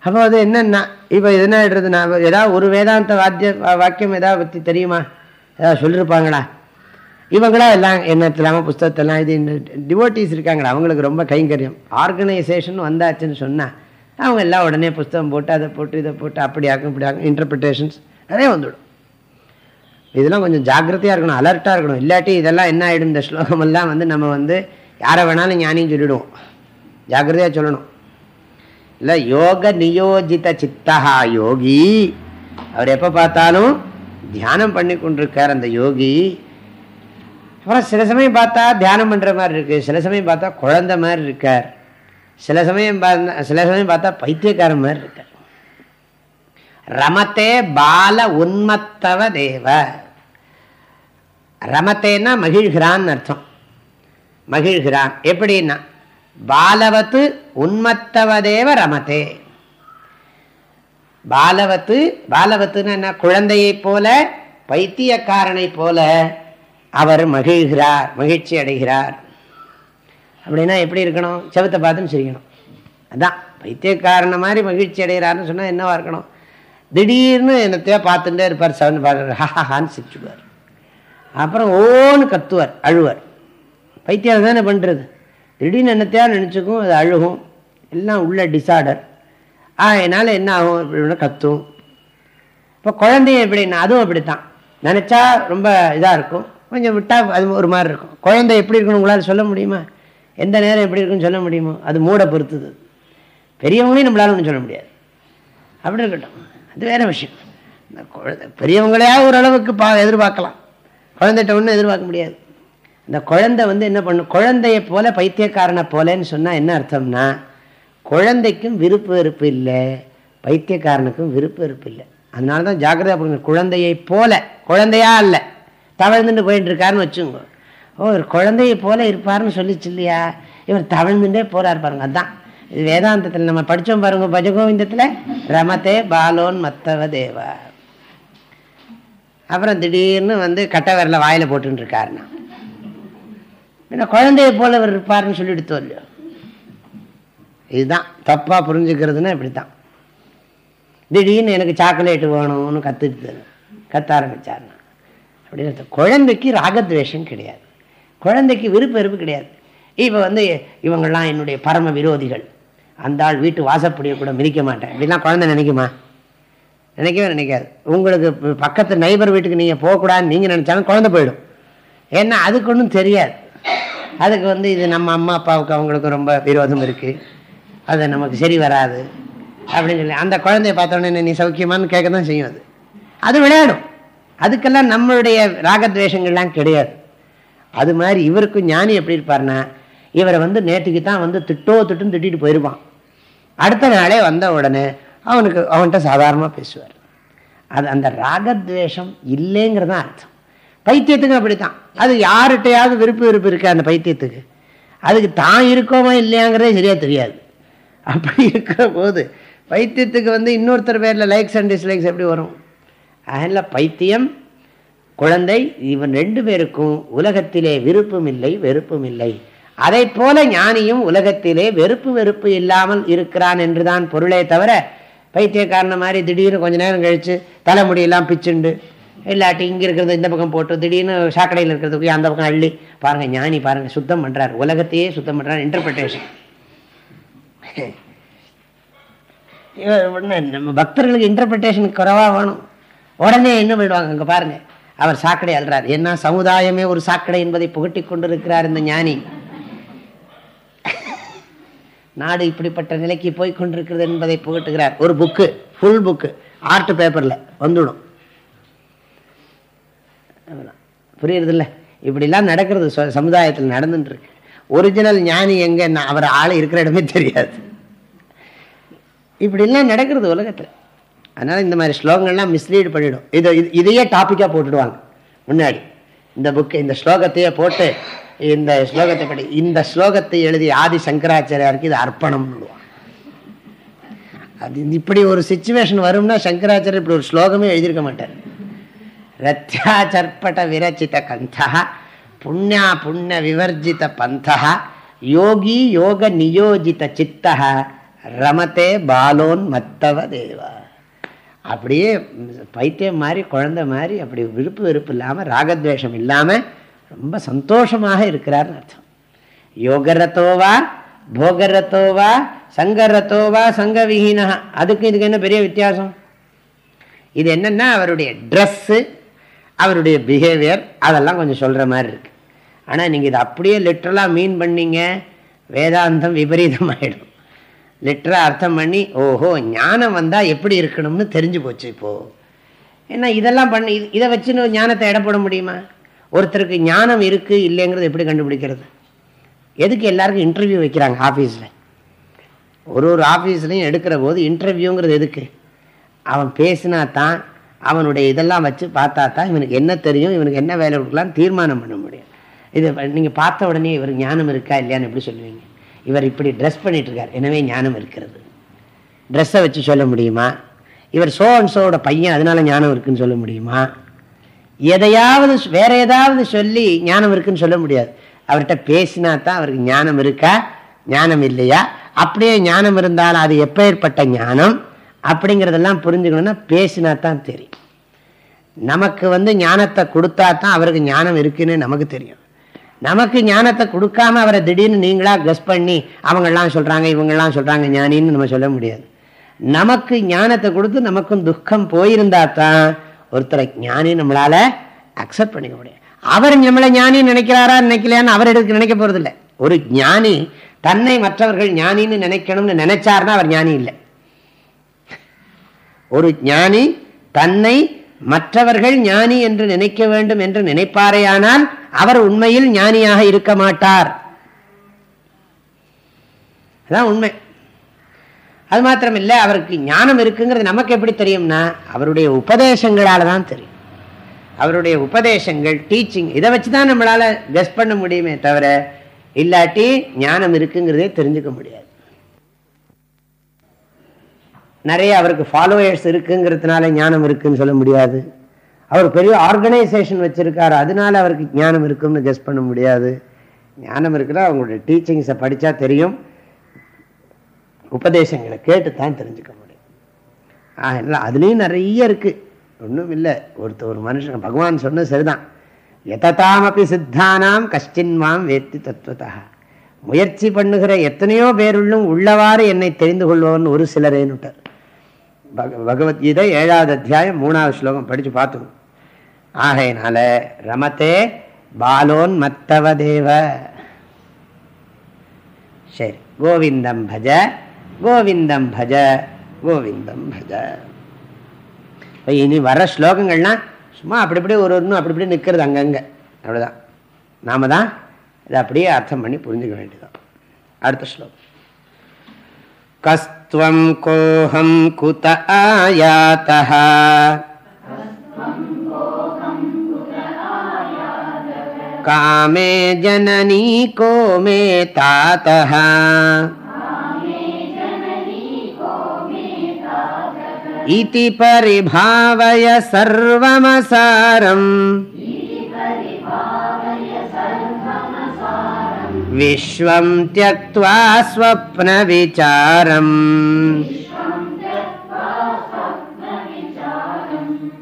அப்போ அது என்னென்னா இப்போ இது என்ன ஆகிடுறதுன்னா ஏதாவது ஒரு வேதாந்த வாத்திய வாக்கியம் ஏதாவது பற்றி தெரியுமா? ஏதாவது சொல்லியிருப்பாங்களா இவங்களா எல்லாம் என்ன இல்லாமல் புஸ்தகத்தெல்லாம் இது டிவோட்டிஸ் இருக்காங்களா அவங்களுக்கு ரொம்ப கைங்கரியம். ஆர்கனைசேஷன் வந்தாச்சுன்னு சொன்னால் அவங்க எல்லாம் உடனே புஸ்தகம் போட்டு அதை போட்டு இதை போட்டு அப்படி ஆகும் இப்படி ஆகும் இன்டர்பிரிட்டேஷன்ஸ் நிறைய வந்துவிடும் இதெல்லாம் கொஞ்சம் ஜாக்கிரதையாக இருக்கணும் அலர்ட்டாக இருக்கணும். இல்லாட்டி இதெல்லாம் என்ன ஆகிடும் இந்த ஸ்லோகமெல்லாம் வந்து நம்ம வந்து யாரை வேணாலும் ஞானின்னு சொல்லிவிடுவோம் ஜாக்கிரதையாக சொல்லணும். இல்லை யோக நியோஜித சித்தகா யோகி. அவர் எப்போ பார்த்தாலும் தியானம் பண்ணி கொண்டிருக்கார் அந்த யோகி. அப்புறம் சில சமயம் பார்த்தா தியானம் பண்ணுற மாதிரி இருக்குது சில சமயம் பார்த்தா குழந்த மாதிரி இருக்கார். சில சமயம் பார்த்தா சில சமயம் பார்த்தா பைத்தியக்காரன் மாதிரி இருக்கார். ரமத்தே பால உன்மத்தவ தேவ. ரமத்தேன்னா மகிழ்கிறான் அர்த்தம். மகிழ்கிறான். எப்படின்னா பாலவத்து உன்மத்தவதேவ ரமத்தே. பாலவத்து பாலவத்துன்னு என்ன? குழந்தையை போல பைத்தியக்காரனை போல அவர் மகிழ்கிறார் மகிழ்ச்சி அடைகிறார். அப்படின்னா எப்படி இருக்கணும்? செவத்தை பார்த்துன்னு செய்யணும் அதான் பைத்தியக்காரனை மாதிரி மகிழ்ச்சி அடைகிறாருன்னு சொன்னால் என்னவா இருக்கணும்? திடீர்னு என்னத்தையோ பார்த்துட்டே இருப்பார் செவன் பார்க்குறாரு ஹஹான்னு சிரிச்சுடுவார் அப்புறம் ஓன்னு கத்துவார் அழுவார். பைத்தியம் தானே பண்ணுறது திடீர்னு என்னத்தையா நினச்சிக்கும் அது அழுகும். எல்லாம் உள்ள டிசார்டர் அதனால் என்ன ஆகும்? அப்படின்னு கத்தும். இப்போ குழந்தைய எப்படின்னா அதுவும் அப்படி தான் நினச்சா ரொம்ப இதாக இருக்கும். கொஞ்சம் விட்டால் அது ஒரு மாதிரி இருக்கும். குழந்தை எப்படி இருக்கணும் உங்களால் சொல்ல முடியுமா? எந்த நேரம் எப்படி இருக்குன்னு சொல்ல முடியுமோ? அது மூட பொறுத்துது. பெரியவங்களையும் நம்மளால ஒன்றும் சொல்ல முடியாது. அப்படி இருக்கட்டும். அது வேறு விஷயம். இந்த குழந்தை பெரியவங்களையா ஓரளவுக்கு பா எதிர்பார்க்கலாம். குழந்தைகிட்ட ஒன்றும் எதிர்பார்க்க முடியாது. இந்த குழந்தை வந்து என்ன பண்ணும் குழந்தைய போல பைத்தியக்காரனை போலன்னு சொன்னால் என்ன அர்த்தம்னா குழந்தைக்கும் விருப்ப வெறுப்பு இல்லை பைத்தியக்காரனுக்கும் விருப்ப வெறுப்பு இல்லை. அதனால தான் ஜாக்கிரதை பண்ணுங்க குழந்தையை போல குழந்தையா இல்லை தவழ்ந்துட்டு போயிட்டு இருக்காருன்னு வச்சுங்க ஓ ஒரு குழந்தையை போல இருப்பாருன்னு சொல்லிச்சு இல்லையா? இவர் தவழ்ந்துட்டே போறார் பாருங்க அதான். வேதாந்தத்தில் நம்ம படித்தோம் பாருங்க பஜகோவிந்தத்தில். ரமதே பாலோன் மத்தவ தேவா. அப்புறம் திடீர்னு வந்து கட்ட விரல வாயில போட்டுன்னு இருக்காருன்னா என்ன குழந்தைய போல இவர் இருப்பாருன்னு சொல்லிட்டு தோல்லையோ இதுதான். தப்பா இப்படி தான் திடீர்னு எனக்கு சாக்லேட்டு வேணும்னு கற்றுட்டு கத்த ஆரம்பிச்சாருன்னா அப்படின்னு குழந்தைக்கு ராகத்வேஷம் கிடையாது. குழந்தைக்கு விருப்ப வெறுப்பு கிடையாது. இப்போ வந்து இவங்கெல்லாம் என்னுடைய பரம விரோதிகள். அந்த ஆள் வீட்டு வாசப்படியை கூட மிதிக்க மாட்டேன். இப்படிலாம் குழந்தை நினைக்குமா? நினைக்கவே நினைக்காது. உங்களுக்கு பக்கத்து நைபர் வீட்டுக்கு நீங்கள் போகக்கூடாதுன்னு நீங்கள் நினச்சாலும் குழந்தை போயிடும். ஏன்னா அதுக்கு ஒன்றும் தெரியாது. அதுக்கு வந்து இது நம்ம அம்மா அப்பாவுக்கு அவங்களுக்கு ரொம்ப விரோதம் இருக்குது அது நமக்கு சரி வராது அப்படின்னு சொல்லி அந்த குழந்தைய பார்த்தோன்னே நீ சௌக்கியமானு கேட்க தான் செய்யும் அது. அது விளையாடும். அதுக்கெல்லாம் நம்மளுடைய ராகத்வேஷங்கள்லாம் கிடையாது. அது மாதிரி இவருக்கும் ஞானி எப்படி இருப்பார்னா இவரை வந்து நேற்றுக்கு தான் வந்து திட்டோ திட்டுன்னு திட்டிட்டு போயிருப்பான். அடுத்த நாளே வந்த உடனே அவனுக்கு அவன்கிட்ட சாதாரணமாக பேசுவார். அது அந்த ராகத்வேஷம் இல்லைங்கிறது தான் அர்த்தம். பைத்தியத்துக்கு அப்படித்தான். அது யார்கிட்டையாவது விருப்பு விருப்பு இருக்கு அந்த பைத்தியத்துக்கு? அதுக்கு தான் இருக்கோமா இல்லையாங்கிறதே சரியாக தெரியாது. அப்படி இருக்கிற போது பைத்தியத்துக்கு வந்து இன்னொருத்தர் பேரில் லைக்ஸ் அண்ட் டிஸ்லைக்ஸ் எப்படி வரும்? அதில் பைத்தியம் குழந்தை இவன் ரெண்டு பேருக்கும் உலகத்திலே விருப்பம் இல்லை வெறுப்பும் இல்லை அதை போல ஞானியும் உலகத்திலே வெறுப்பு வெறுப்பு இல்லாமல் இருக்கிறான் என்றுதான் பொருளே தவிர பைத்தியக்காரன மாதிரி திடீர்னு கொஞ்ச நேரம் கழித்து தலைமுடியெல்லாம் பிச்சுண்டு இல்லாட்டி இங்கே இருக்கிறது இந்த பக்கம் போட்டு திடீர்னு சாக்கடையில் இருக்கிறதுக்கு அந்த பக்கம் அள்ளி பாருங்கள் ஞானி பாருங்கள் சுத்தம் பண்ணுறார் உலகத்தையே சுத்தம் பண்ணுறார் இன்டர்பிரிட்டேஷன் நம்ம பக்தர்களுக்கு இன்டர்பிரிட்டேஷன் குறைவாக வேணும். உடனே என்ன பண்ணிடுவாங்க? அங்கே பாருங்கள் அவர் சாக்கடை அல்றார் என்ன சமுதாயமே ஒரு சாக்கடை என்பதை புகட்டி கொண்டிருக்கிறார் இந்த ஞானி. நாடு இப்படிப்பட்ட நிலைக்கு போய் கொண்டிருக்கிறது என்பதை புகட்டுகிறார். ஒரு புக்கு ஃபுல் புக்கு ஆர்ட் பேப்பரில் வந்துடும். புரியுறதில்ல? இப்படிலாம் நடக்கிறது சமுதாயத்தில் நடந்துட்டுருக்கு. ஒரிஜினல் ஞானி எங்க அவர் ஆள் இருக்கிற இடமே தெரியாது. இப்படிலாம் நடக்கிறது உலகத்தில். அதனால் இந்த மாதிரி ஸ்லோகங்கள்லாம் மிஸ்லீடு பண்ணிவிடும் இதை இதையே டாப்பிக்காக போட்டுடுவாங்க. முன்னாடி. இந்த புக்கு இந்த ஸ்லோகத்தையே போட்டு இந்த ஸ்லோகத்தை படி இந்த ஸ்லோகத்தை எழுதி ஆதி சங்கராச்சாரியாருக்கு இது அர்ப்பணம் அது இப்படி ஒரு சுச்சுவேஷன் வரும்னா சங்கராச்சாரியர் இப்படி ஒரு ஸ்லோகமே எழுதியிருக்க மாட்டார். ரத்யா ரத்யாச்சர்பட விரச்சித கந்தா புண்ணியா புண்ணிய விவர்ஜித பந்தா யோகி யோக நியோஜித சித்த ரமத்தே பாலோன் மத்தவ தேவா. அப்படியே பைத்தியம் மாதிரி குழந்தை மாதிரி அப்படி விருப்பு வெறுப்பு இல்லாமல் ராகத்வேஷம் இல்லாமல் ரொம்ப சந்தோஷமாக இருக்கிறார்னு அர்த்தம். யோகரத்தோவா போகரத்தோவா சங்கரத்தோவா சங்கவிஹீனா. அதுக்கு இதுக்கு என்ன பெரிய வித்தியாசம்? இது என்னென்னா அவருடைய ட்ரெஸ்ஸு அவருடைய பிஹேவியர் அதெல்லாம் கொஞ்சம் சொல்கிற மாதிரி இருக்குது ஆனால் நீங்கள் இதை அப்படியே லிட்ரலாக மீன் பண்ணீங்க வேதாந்தம் விபரீதமாயிடும். லிட்டராக அர்த்தம் பண்ணி ஓஹோ ஞானம் வந்தால் எப்படி இருக்கணும்னு தெரிஞ்சு போச்சு இப்போது ஏன்னா இதெல்லாம் பண்ணி இதை வச்சுன்னு ஞானத்தை இடப்பட முடியுமா? ஒருத்தருக்கு ஞானம் இருக்குது இல்லைங்கிறது எப்படி கண்டுபிடிக்கிறது? எதுக்கு எல்லாருக்கும் இன்டர்வியூ வைக்கிறாங்க ஆஃபீஸில் ஒரு ஒரு ஆஃபீஸ்லையும் எடுக்கிற போது இன்டர்வியூங்கிறது எதுக்கு? அவன் பேசினா தான் அவனுடைய இதெல்லாம் வச்சு பார்த்தா தான் இவனுக்கு என்ன தெரியும் இவனுக்கு என்ன வேலை கொடுக்கலாம் தீர்மானம் பண்ண முடியும். இது நீங்கள் பார்த்த உடனே இவர் ஞானம் இருக்கா இல்லையான்னு எப்படி சொல்லுவீங்க? இவர் இப்படி ட்ரெஸ் பண்ணிகிட்ருக்கார் இருக்கார். எனவே ஞானம் இருக்கிறது. ட்ரெஸ்ஸை வச்சு சொல்ல முடியுமா? இவர் சோ அண்ட் சோவோட பையன் அதனால ஞானம் இருக்குன்னு சொல்ல முடியுமா? எதையாவது வேற ஏதாவது சொல்லி ஞானம் இருக்குன்னு சொல்ல முடியாது. அவர்கிட்ட பேசினா தான் அவருக்கு ஞானம் இருக்கா ஞானம் இல்லையா? அப்படியே ஞானம் இருந்தாலும் அது எப்பேற்பட்ட ஞானம்? அப்படிங்கிறதெல்லாம் புரிஞ்சுக்கணும்னா பேசினா தான் தெரியும். நமக்கு வந்து ஞானத்தை கொடுத்தா தான் அவருக்கு ஞானம் இருக்குன்னு நமக்கு தெரியும். நமக்கு ஞானத்தை கொடுக்காம அவரை திடீர்னு நீங்களா கஸ் பண்ணி அவங்கெல்லாம் சொல்றாங்க இவங்கெல்லாம் சொல்றாங்க ஞானின்னு நம்ம சொல்ல முடியாது. நமக்கு ஞானத்தை கொடுத்து நமக்கும் துக்கம் போயிருந்தா தான் ஒருத்தரை ஞானி நம்மளால அக்செப்ட் பண்ணிக்க முடியும் அவர் நம்மளை ஞானி நினைக்கிறாரா நினைக்கலையான்னு அவர் எடுத்து நினைக்க போறது இல்லை ஒரு ஞானி தன்னை மற்றவர்கள் ஞானின்னு நினைக்கணும்னு நினைச்சார்னா அவர் ஞானி இல்லை. ஒரு ஞானி தன்னை மற்றவர்கள் ஞானி என்று நினைக்க வேண்டும் என்று நினைப்பாரேயானால் அவர் உண்மையில் ஞானியாக இருக்க மாட்டார். அதான் உண்மை. அது மாத்திரம் இல்லை அவருக்கு ஞானம் இருக்குங்கிறது நமக்கு எப்படி தெரியும்னா அவருடைய உபதேசங்களால் தான் தெரியும். அவருடைய உபதேசங்கள் டீச்சிங் இதை வச்சு தான் நம்மளால் கெஸ் பண்ண முடியுமே தவிர இல்லாட்டி ஞானம் இருக்குங்கிறதே தெரிஞ்சுக்க முடியாது. நிறைய அவருக்கு ஃபாலோயர்ஸ் இருக்குங்கிறதுனால ஞானம் இருக்குன்னு சொல்ல முடியாது. அவர் பெரிய ஆர்கனைசேஷன் வச்சுருக்காரு அதனால அவருக்கு ஞானம் இருக்கும்னு கெஸ் பண்ண முடியாது. ஞானம் இருக்குன்னா அவங்களுடைய டீச்சிங்ஸை படித்தா தெரியும். உபதேசங்களை கேட்டு தான் தெரிஞ்சுக்க முடியும். ஆஹ் அதுலேயும் நிறைய இருக்குது ஒன்றும் இல்லை. ஒருத்த ஒரு மனுஷன் பகவான் சொன்னது சரிதான். எததாமப்பி சித்தானாம் கஷ்டின்மாம் வேத்தி தத்துவத்தா முயற்சி பண்ணுகிற எத்தனையோ பேருள்ளும் உள்ளவாறு என்னை தெரிந்து கொள்வோன்னு ஒரு சிலரேன்னுட்டார் பகவத்கீதை ஏழாவது அத்தியாயம் மூணாவது ஸ்லோகம் படித்து பார்த்துக்கணும் ஆகையினால ரமத்தே பாலோன் மத்தவதேவ சரி கோவிந்தம் பஜ கோவிந்தம் பஜ கோவிந்தம் பஜ. இனி வர ஸ்லோகங்கள்லாம் சும்மா அப்படி இப்படி ஒரு ஒன்றும் அப்படி இப்படி நிற்கிறது அங்கங்கே. அவ்வளோதான் நாம தான் இதை அப்படியே அர்த்தம் பண்ணி புரிஞ்சுக்க வேண்டியதான் அடுத்த ஸ்லோகம். கஸ்துவம் கோஹம் குத ஆயாத்தா காமே ஜனனீ கோமே தாத்தா इति परिभावय सर्वमसारम्। विश्वं त्यक्त्वा स्वप्नविचारम्।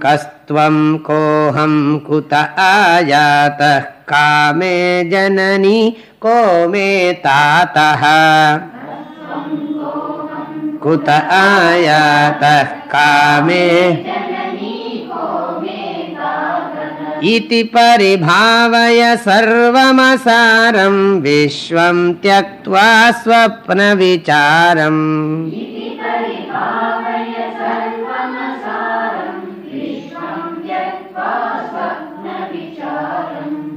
कस्त्वं कोऽहं कुत आयातः कामे जननी को मे तातः। कुत आयातः कामे। इति परिभावय सर्वमसारं विश्वं त्यक्त्वा स्वप्नविचारम्।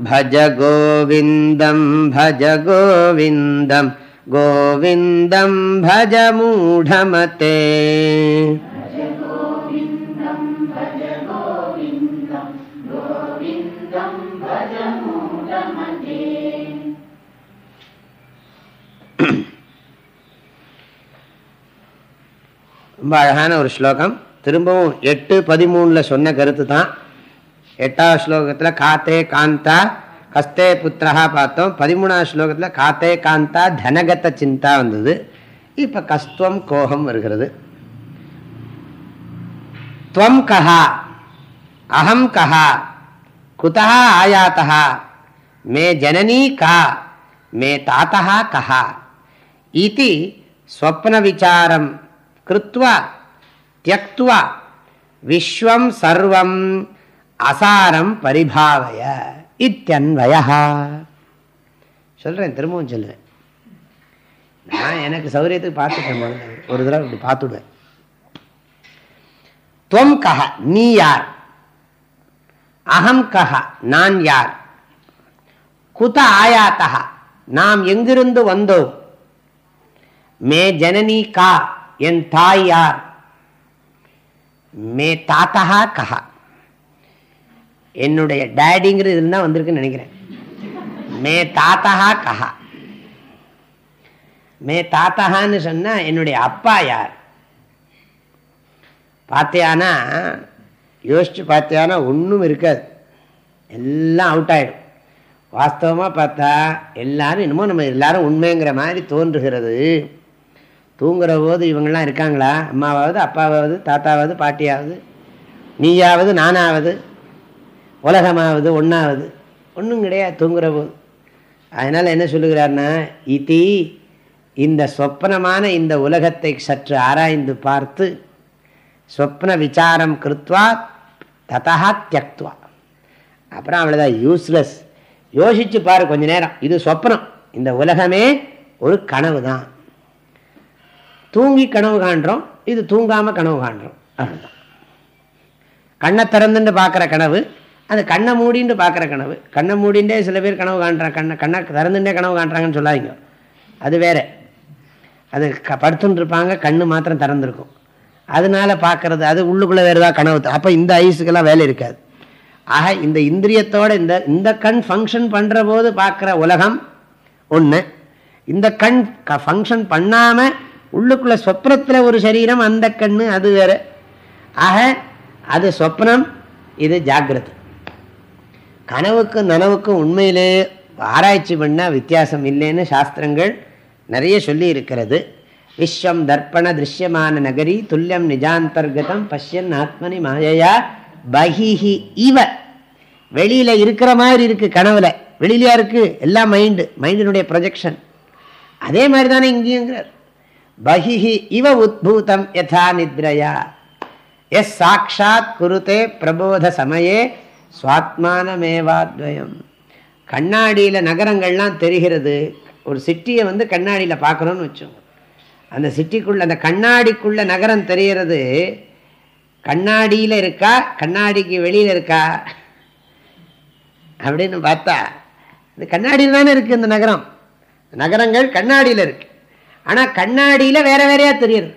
भज गोविन्दं भज गोविन्दं गोविन्दं भज मूढमते ரொம்ப அழகான ஒரு ஸ்லோகம். திரும்பவும் எட்டு பதிமூணில் சொன்ன கருத்து தான் எட்டாவது ஸ்லோகத்தில் காத்தே காந்தா கஸ்தே புத்திரஹா பார்த்தோம். பதிமூணாவது ஸ்லோகத்தில் காத்தே காந்தா தனகத்த சிந்தா வந்தது. இப்போ கஸ்துவம் கோகம் வருகிறது. துவம் கஹா அகம் கஹா குதா ஆயாத்தா மே ஜனனி கா மே தாத்தா கஹா. இது ஸ்வப்ன விசாரம். கிருத்வா தியக்துவா விஸ்வம் சர்வம் அசாரம் பரிபாவய இத்தியன்வய சொல்கிறேன் திரும்பவும் சொல்லுவேன் நான் எனக்கு சௌரியத்துக்கு பார்த்துட்டேன் ஒரு தடவை இப்படி பார்த்துடுவேன். துவம் கஹ நீ யார்? அகம் கஹ நான் யார்? குத ஆயாத்தா நாம் எங்கிருந்து வந்தோம்? மே ஜனனி கா என் தாய் யார்? மே தாத்தா கஹா. என்னுடைய டேடிங்கிறது இதுல தான் வந்திருக்குன்னு நினைக்கிறேன். மே தாத்தா கஹா. மே தாத்தான்னு சொன்னால் என்னுடைய அப்பா யார்? பார்த்தியானா யோசிச்சு பார்த்தியானா ஒன்றும் இருக்காது. எல்லாம் அவுட் ஆகிடும் வாஸ்தவமாக பார்த்தா எல்லாரும் இன்னமும் நம்ம எல்லாரும் உண்மைங்கிற மாதிரி தோன்றுகிறது. தூங்குற போது இவங்கெல்லாம் இருக்காங்களா? அம்மாவாவது அப்பாவாவது தாத்தாவது பாட்டியாவது நீயாவது நானாவது உலகமாவது ஒன்றாவது ஒன்றும் கிடையாது தூங்குற போது அதனால் என்ன சொல்லுகிறார்னா இதி இந்த சொப்பனமான இந்த உலகத்தை சற்று ஆராய்ந்து பார்த்து சொப்ன விசாரம் கிருத்வா ததா தியக்துவா. அப்புறம் அவ்வளோதான் யூஸ்லெஸ் யோசிச்சு பாரு கொஞ்ச நேரம். இது சொப்னம் இந்த உலகமே ஒரு கனவு தான் தூங்கி கனவு காண்றோம் இது தூங்காமல் கனவு காண்றோம். கண்ணை திறந்துட்டு பார்க்குற கனவு அந்த கண்ணை மூடின்னு பார்க்குற கனவு. கண்ணை மூடிண்டே சில பேர் கனவு காண்றாங்க கண்ணை கண்ணை திறந்துட்டே கனவு காண்றாங்கன்னு சொல்லாதீங்க. அது வேற. அது க படுத்துன்னு இருப்பாங்க கண்ணு மாத்திரம் திறந்துருக்கும். அதனால பார்க்கறது அது உள்ளுக்குள்ளே வேறு ஏதாவது கனவு அப்போ இந்த ஐஸுக்கெல்லாம் வேலை இருக்காது. ஆக இந்த இந்திரியத்தோட இந்த இந்த கண் ஃபங்க்ஷன் பண்ணுற போது பார்க்குற உலகம் ஒன்று இந்த கண் ஃபங்க்ஷன் பண்ணாமல் உள்ளுக்குள்ள சொப்னத்தில் ஒரு சரீரம் அந்த கண்ணு அது வேற. ஆக அது சொப்னம் இது ஜாகிரதை கனவுக்கும் நனவுக்கும் உண்மையிலே ஆராய்ச்சி பண்ணால் வித்தியாசம் இல்லைன்னு சாஸ்திரங்கள் நிறைய சொல்லி இருக்கிறது விஸ்வம் தர்ப்பண திருஷ்யமான நகரி துல்லியம் நிஜாந்தர்கதம் பஷ்யன் ஆத்மனி மாயையா பகிஹி இவ. வெளியில இருக்கிற மாதிரி இருக்கு கனவுல. வெளியிலயா இருக்குது எல்லாம் மைண்டு மைண்டினுடைய ப்ரொஜெக்ஷன் அதே மாதிரி தானே இங்கேயுங்கிறார். பகிஹி இவ உத்பூதம் யதா நித்ரயா எஸ் சாட்சாத் குருத்தே பிரபோத சமயே சுவாத்மானமேவாத்வயம் கண்ணாடியில் நகரங்கள்லாம் தெரிகிறது. ஒரு சிட்டியை வந்து கண்ணாடியில் பார்க்குறோன்னு வச்சோங்க அந்த சிட்டிக்குள்ள அந்த கண்ணாடிக்குள்ள நகரம் தெரிகிறது. கண்ணாடியில் இருக்கா? கண்ணாடிக்கு வெளியில் இருக்கா? அப்படின்னு பார்த்தா இந்த கண்ணாடியில் தானே இருக்குது இந்த நகரம். நகரங்கள் கண்ணாடியில் இருக்கு. ஆனால் கண்ணாடியில் வேற வேறையா தெரியுது.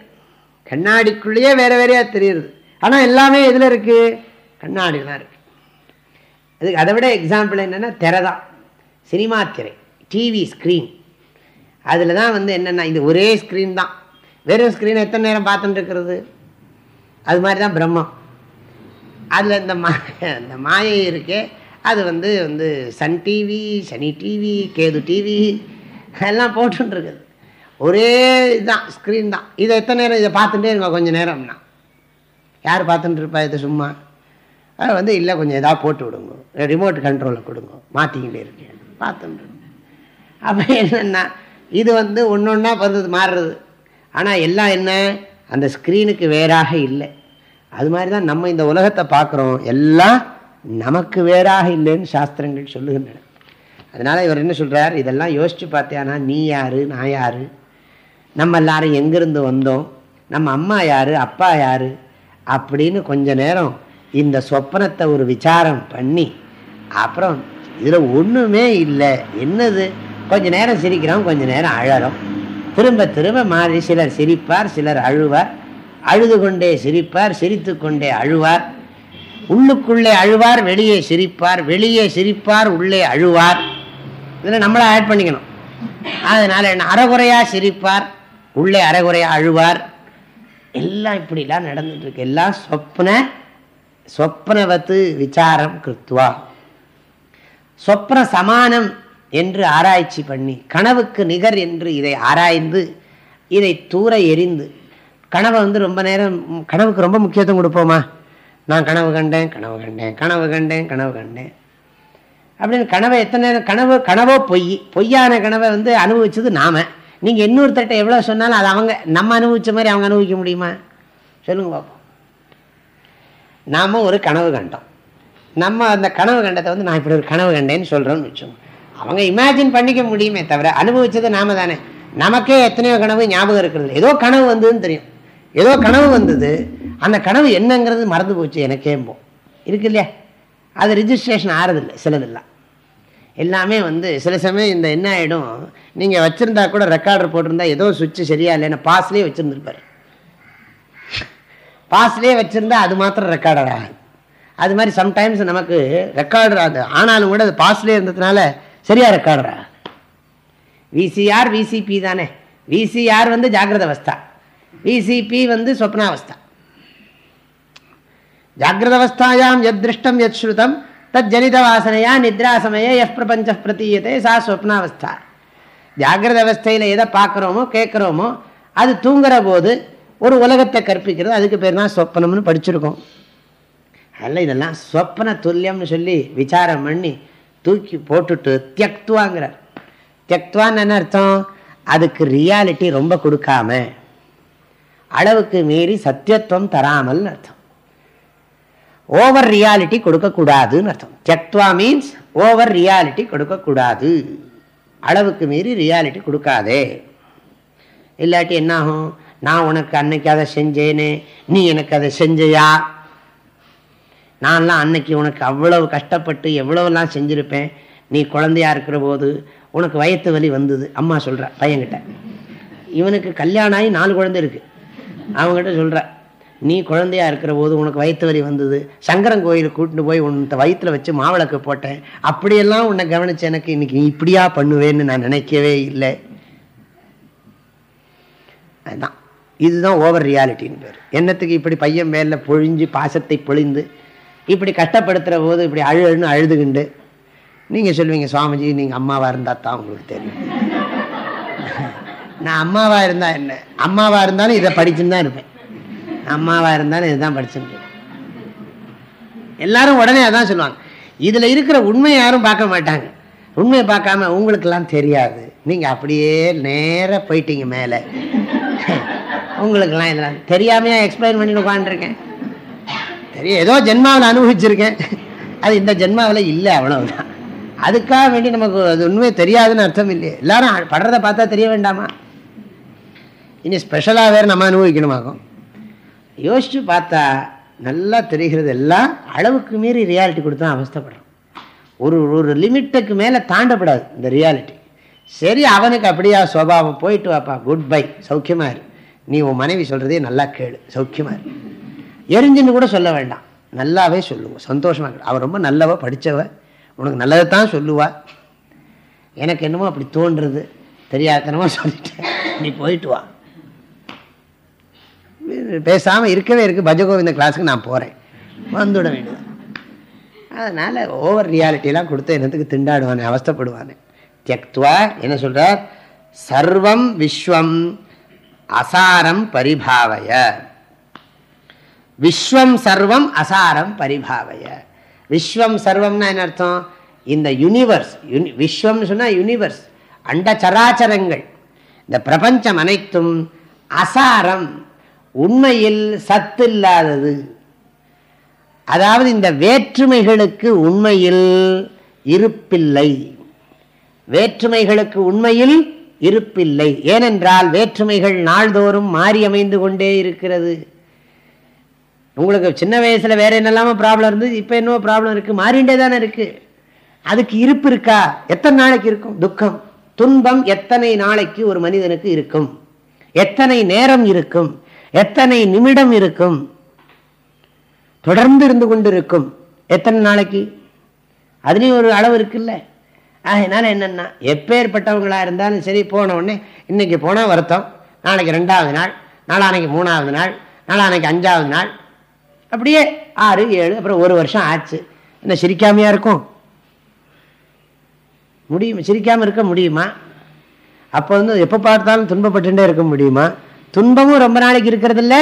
கண்ணாடிக்குள்ளேயே வேற வேறையா தெரியுது. ஆனால் எல்லாமே எதில் இருக்குது கண்ணாடியில் தான் இருக்குது அதுக்கு அதை விட எக்ஸாம்பிள் என்னென்னா திரை தான். சினிமா திரை டிவி ஸ்க்ரீன் அதில் தான் வந்து என்னென்னா இது ஒரே ஸ்க்ரீன் தான். வெறும் ஸ்க்ரீனை எத்தனை நேரம் பார்த்துட்டு இருக்கிறது? அது மாதிரி தான் பிரம்மம். அதில் இந்த மா இந்த மாயை இருக்கே அது வந்து வந்து Sun TV Shani TV Ketu TV எல்லாம் போட்டுருக்குது ஒரே இதுதான் ஸ்க்ரீன் தான். இதை எத்தனை நேரம் இதை பார்த்துட்டே இருங்க கொஞ்சம் நேரம்னா. யார் பார்த்துட்டு இருப்பா இது சும்மா? அது வந்து இல்லை கொஞ்சம் எதாவது போட்டு விடுங்க. ரிமோட் கண்ட்ரோலில் கொடுங்க. மாற்றிக்கிட்டே இருக்கேன். பார்த்துட்டு அப்போ என்னென்னா இது வந்து ஒன்று ஒன்றா பிறந்தது மாறுறது. ஆனால் எல்லாம் என்ன? அந்த ஸ்க்ரீனுக்கு வேறாக இல்லை. அது மாதிரி தான் நம்ம இந்த உலகத்தை பார்க்குறோம். எல்லாம் நமக்கு வேறாக இல்லைன்னு சாஸ்திரங்கள் சொல்லுகின்றன. அதனால் இவர் என்ன சொல்கிறார் இதெல்லாம் யோசித்து பார்த்தியானா நீ யார் நான் யார்? நம்ம எல்லாரும் எங்கேருந்து வந்தோம்? நம்ம அம்மா யார்? அப்பா யார்? அப்படின்னு கொஞ்ச நேரம் இந்த சொப்பனத்தை ஒரு விசாரம் பண்ணி அப்புறம் இதில் ஒன்றுமே இல்லை. என்னது? கொஞ்ச நேரம் சிரிக்கிறோம் கொஞ்ச நேரம் அழறோம். திரும்ப திரும்ப மாறி சிலர் சிரிப்பார் சிலர் அழுவார். அழுது கொண்டே சிரிப்பார் சிரித்து கொண்டே அழுவார். உள்ளுக்குள்ளே அழுவார் வெளியே சிரிப்பார். வெளியே சிரிப்பார் உள்ளே அழுவார். இதில் நம்மளை ஆட் பண்ணிக்கணும். அதனால் என்ன? அறகுறையாக சிரிப்பார். உள்ளே அறகுறையாக அழுவார். எல்லாம் இப்படிலாம் நடந்துட்டுருக்கு. எல்லாம் சொப்ன சொப்னவத்து விசாரம் கிருத்வா. சொப்ன சமானம் என்று ஆராய்ச்சி பண்ணி கனவுக்கு நிகர் என்று இதை ஆராய்ந்து இதை தூர எரிந்து கனவை வந்து ரொம்ப நேரம் கனவுக்கு ரொம்ப முக்கியத்துவம் கொடுப்போமா? நான் கனவு கண்டேன் கனவு கண்டேன் கனவு கண்டேன் கனவு கண்டேன். அப்படின்னு கனவை எத்தனை நேரம் கனவு கனவோ பொய் பொய்யான கனவை வந்து அனுபவிச்சது நாம. நீங்கள் இன்னொருத்தட்ட எவ்வளோ சொன்னாலும் அது அவங்க நம்ம அனுபவித்த மாதிரி அவங்க அனுபவிக்க முடியுமா? சொல்லுங்க பார்ப்போம் நாம் ஒரு கனவு கண்டோம். நம்ம அந்த கனவு கண்டத்தை வந்து நான் இப்படி ஒரு கனவு கண்டேன்னு சொல்கிறோன்னு வச்சோம் அவங்க இமேஜின் பண்ணிக்க முடியுமே தவிர அனுபவித்தது நாம தானே. நமக்கே எத்தனையோ கனவு ஞாபகம் இருக்கிறது. ஏதோ கனவு வந்ததுன்னு தெரியும். ஏதோ கனவு வந்தது. அந்த கனவு என்னங்கிறது மறந்து போச்சு எனக்கே போ. இருக்கு இல்லையா? அது ரிஜிஸ்ட்ரேஷன் ஆறதில்லை சிலதெல்லாம். எல்லாமே வந்து சில சமயம் இந்த என்ன ஆகிடும் நீங்கள் வச்சுருந்தா கூட ரெக்கார்டர் போட்டிருந்தா ஏதோ சுவிட்சு சரியா இல்லைன்னா பாஸ்லேயே வச்சுருந்துருப்பார். பாஸ்லேயே வச்சுருந்தா அது மாத்திரம் ரெக்கார்டர் ஆகாது. அது மாதிரி சம்டைம்ஸ் நமக்கு ரெக்கார்டர் ஆகுது. ஆனாலும் கூட அது பாஸ்லேயே இருந்ததுனால சரியா ரெக்கார்டர் ஆகுது. விசிஆர் விசிபி தானே. விசிஆர் வந்து ஜாகிரத அவஸ்தா. விசிபி வந்து சொப்னாவஸ்தா ஜாகிரத அவஸ்தாயாம் எத் திருஷ்டம் எத் ஸ்ருதம் தத் ஜனித வாசனையா நித்ரா சமய எஃப் பிரபஞ்ச பிரதீயத்தை சா சொப்னாவஸ்தா ஜாகிரத அவஸ்தையில் எதை பார்க்குறோமோ கேட்குறோமோ அது தூங்குற போது ஒரு உலகத்தை கற்பிக்கிறது. அதுக்கு பேர் தான் சொப்பனம்னு படிச்சிருக்கோம். அதில் இதெல்லாம் சொப்பன துல்லியம்னு சொல்லி விசாரம் பண்ணி தூக்கி போட்டுட்டு தியக்துவாங்கிறார். தியக்துவான்னு என்ன அர்த்தம்? அதுக்கு ரியாலிட்டி ரொம்ப கொடுக்காம அளவுக்கு மீறி சத்தியத்துவம் தராமல் அர்த்தம். ஓவர் ரியாலிட்டி கொடுக்கக்கூடாதுன்னு அர்த்தம். தியக்துவா மீன்ஸ் ஓவர் ரியாலிட்டி கொடுக்கக்கூடாது. அளவுக்கு மீறி ரியாலிட்டி கொடுக்காதே. இல்லாட்டி என்னாகும்? நான் உனக்கு அன்னைக்கு அதை செஞ்சேனே நீ எனக்கு அதை செஞ்சையா? நான்லாம் அன்னைக்கு உனக்கு அவ்வளவு கஷ்டப்பட்டு எவ்வளவுலாம் செஞ்சுருப்பேன். நீ குழந்தையா இருக்கிற போது உனக்கு வயத்து வலி வந்தது. அம்மா சொல்கிற பையன்கிட்ட. இவனுக்கு கல்யாணம் ஆகி நாலு குழந்தை இருக்குது அவங்ககிட்ட சொல்கிற நீ குழந்தையா இருக்கிற போது உனக்கு வயிற்று வலி வந்தது. சங்கரன் கோயிலுக்கு கூட்டிட்டு போய் உன்னை வயிற்றுல வச்சு மாவிளக்கு போட்டேன். அப்படியெல்லாம் உன்னை கவனிச்சு எனக்கு இன்னைக்கு நீ இப்படியா பண்ணுவேன்னு நான் நினைக்கவே இல்லை. அதுதான் இதுதான் ஓவர் ரியாலிட்டின்னு பேர். என்னத்துக்கு இப்படி பையன் மேல பொழிஞ்சு பாசத்தை பொழிந்து இப்படி கஷ்டப்படுத்துகிற போது இப்படி அழுன்னு அழுதுகிண்டு. நீங்கள் சொல்லுவீங்க சுவாமிஜி நீங்கள் அம்மாவாக இருந்தால் தான் உங்களுக்கு தெரியும். நான் அம்மாவாக இருந்தால் என்ன? அம்மாவாக இருந்தாலும் இதை படிச்சுன்னு தான் இருப்பேன். அம்மாவாக இருந்தாலும் இதுதான் படிச்சுட்டு எல்லாரும் உடனே அதான் சொல்லுவாங்க. இதில் இருக்கிற உண்மையை யாரும் பார்க்க மாட்டாங்க. உண்மையை பார்க்காம உங்களுக்கெல்லாம் தெரியாது. நீங்கள் அப்படியே நேராக போயிட்டீங்க மேலே. உங்களுக்கெல்லாம் இதெல்லாம் தெரியாமையா எக்ஸ்பிளைன் பண்ணி உட்காந்துருக்கேன் தெரியும். ஏதோ ஜென்மாவில் அனுபவிச்சிருக்கேன். அது இந்த ஜென்மாவில் இல்லை அவ்வளவுதான். அதுக்காக வேண்டி நமக்கு அது உண்மையை தெரியாதுன்னு அர்த்தம் இல்லையே. எல்லாரும் படுறத பார்த்தா தெரிய வேண்டாமா? இனி ஸ்பெஷலாக வேறு நம்ம அனுபவிக்கணுமாக்கும்? யோசிச்சு பார்த்தா நல்லா தெரிகிறது எல்லாம் அளவுக்கு மீறி ரியாலிட்டி கொடுத்தா அவஸ்தப்படுறோம் ஒரு ஒரு லிமிட்டுக்கு மேலே தாண்டப்படாது இந்த ரியாலிட்டி சரி அவனுக்கு அப்படியா சுவாவம் போயிட்டு வாப்பா குட் பை சௌக்கியமா இரு. நீ உன் மனைவி சொல்கிறதே நல்லா கேளு. சௌக்கியமா இரு. எரிஞ்சுன்னு கூட சொல்ல வேண்டாம். நல்லாவே சொல்லுவோம் சந்தோஷமாக அவள் ரொம்ப நல்லவ படித்தவ உனக்கு நல்லதை தான் சொல்லுவா. எனக்கு என்னமோ அப்படி தோன்றுறது. தெரியாதனமாக சொல்லிட்டேன். நீ போயிட்டு வா. பேசாமல் இருக்கவே இருக்கு. பஜகோவிந்த கிளாஸுக்கு நான் போகிறேன் வந்துவிட வேண்டியது. அதனால் ஓவர் ரியாலிட்டிலாம் கொடுத்து என்னத்துக்கு திண்டாடுவானே அவஸ்தப்படுவானே. தியக்துவா என்ன சொல்கிறார் சர்வம் விஸ்வம் அசாரம் பரிபாவய. விஸ்வம் சர்வம் அசாரம் பரிபாவய. விஸ்வம் சர்வம்னா என்ன அர்த்தம்? இந்த யூனிவர்ஸ் விஸ்வம்னு சொன்னால் யூனிவர்ஸ் அண்ட சராச்சரங்கள் இந்த பிரபஞ்சம் அனைத்தும் அசாரம். உண்மையில் சத்து இல்லாதது அதாவது இந்த வேற்றுமைகளுக்கு உண்மையில் இருப்பில்லை. வேற்றுமைகளுக்கு உண்மையில் இருப்பில்லை. ஏனென்றால் வேற்றுமைகள் நாள்தோறும் மாறி அமைந்து கொண்டே இருக்கிறது. உங்களுக்கு சின்ன வயசுல வேற என்னெல்லாமோ ப்ராப்ளம் இருந்தது இப்போ என்னவோ ப்ராப்ளம் இருக்கு மாறிண்டே தானே இருக்கு. அதுக்கு இருப்பு இருக்கா? எத்தனை நாளைக்கு இருக்கும்? துக்கம். துன்பம் எத்தனை நாளைக்கு ஒரு மனிதனுக்கு இருக்கும்? எத்தனை நேரம் இருக்கும்? எத்தனை நிமிடம் இருக்கும்? தொடர்ந்து இருந்து கொண்டு இருக்கும். எத்தனை நாளைக்கு? அதுலேயும் ஒரு அளவு இருக்குல்ல. அதனால என்னென்னா எப்பேற்பட்டவங்களாக இருந்தாலும் சரி போன உடனே இன்னைக்கு போனால் வருத்தம். நாளைக்கு ரெண்டாவது நாள் நாளானைக்கு மூணாவது நாள் நாளானைக்கு அஞ்சாவது நாள். அப்படியே ஆறு ஏழு அப்புறம் ஒரு வருஷம் ஆச்சு. என்ன சிரிக்காமையா இருக்கும்? முடியும் சிரிக்காமல் இருக்க முடியுமா? அப்போ வந்து எப்போ பார்த்தாலும் துன்பப்பட்டுட்டே இருக்க முடியுமா? துன்பமும் ரொம்ப நாளைக்கு இருக்கிறது இல்லை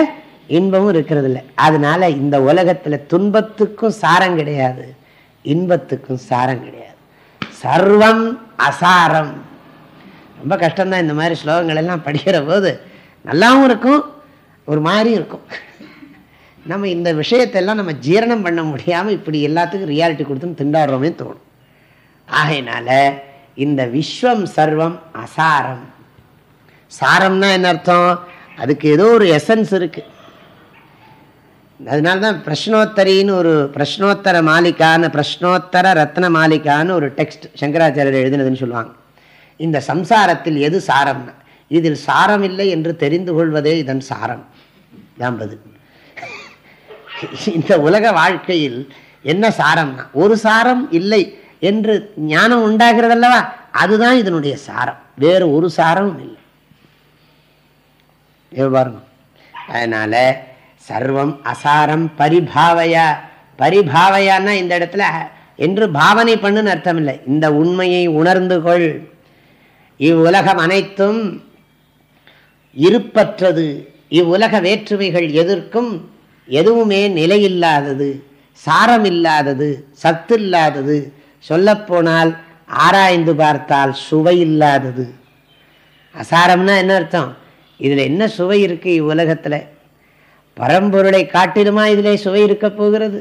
இன்பமும் இருக்கிறது இல்லை அதனால இந்த உலகத்தில் துன்பத்துக்கும் சாரம் கிடையாது இன்பத்துக்கும் சாரம் கிடையாது. சர்வம் அசாரம். ரொம்ப கஷ்டம்தான் இந்த மாதிரி ஸ்லோகங்கள் எல்லாம் படிக்கிற போது. நல்லாவும் இருக்கும் ஒரு மாதிரியும் இருக்கும். நம்ம இந்த விஷயத்தெல்லாம் நம்ம ஜீரணம் பண்ண முடியாமல் இப்படி எல்லாத்துக்கும் ரியாலிட்டி கொடுத்துன்னு திண்டாடுறோமே தோணும். ஆகையினால இந்த விஸ்வம் சர்வம் அசாரம். சாரம்னா என்ன அர்த்தம்? அதுக்கு ஏதோ ஒரு எசன்ஸ் இருக்குது அதனால தான் பிரஷ்னோத்தரின்னு ஒரு பிரஷ்னோத்தர மாலிகான்னு பிரஷ்னோத்தர ரத்ன மாலிகான்னு ஒரு டெக்ஸ்ட் சங்கராச்சாரியர் எழுதினதுன்னு சொல்லுவாங்க. இந்த சம்சாரத்தில் எது சாரம்னா இதில் சாரம் இல்லை என்று தெரிந்து கொள்வதே இதன் சாரம். தாம்பது இந்த உலக வாழ்க்கையில் என்ன சாரம்னா ஒரு சாரம் இல்லை என்று ஞானம் உண்டாகிறதல்லவா? அதுதான் இதனுடைய சாரம். வேறு ஒரு சாரமும் இல்லை. பாருங்க. அதனால சர்வம் அசாரம் பரிபாவையா. பரிபாவையான்னா இந்த இடத்துல என்று பாவனை பண்ணுன்னு அர்த்தம் இல்லை இந்த உண்மையை உணர்ந்து கொள். இவ்வுலகம் அனைத்தும் இருப்பற்றது. இவ்வுலக வேற்றுமைகள் எதற்கும் எதுவுமே நிலையில்லாதது சாரம் இல்லாதது சத்து இல்லாதது சொல்லப்போனால் ஆராய்ந்து பார்த்தால் சுவை இல்லாதது அசாரம்னா என்ன அர்த்தம்? இதில் என்ன சுவை இருக்குது இவ்வுலகத்தில்? பரம்பொருளை காட்டிலுமா இதிலே சுவை இருக்க போகிறது?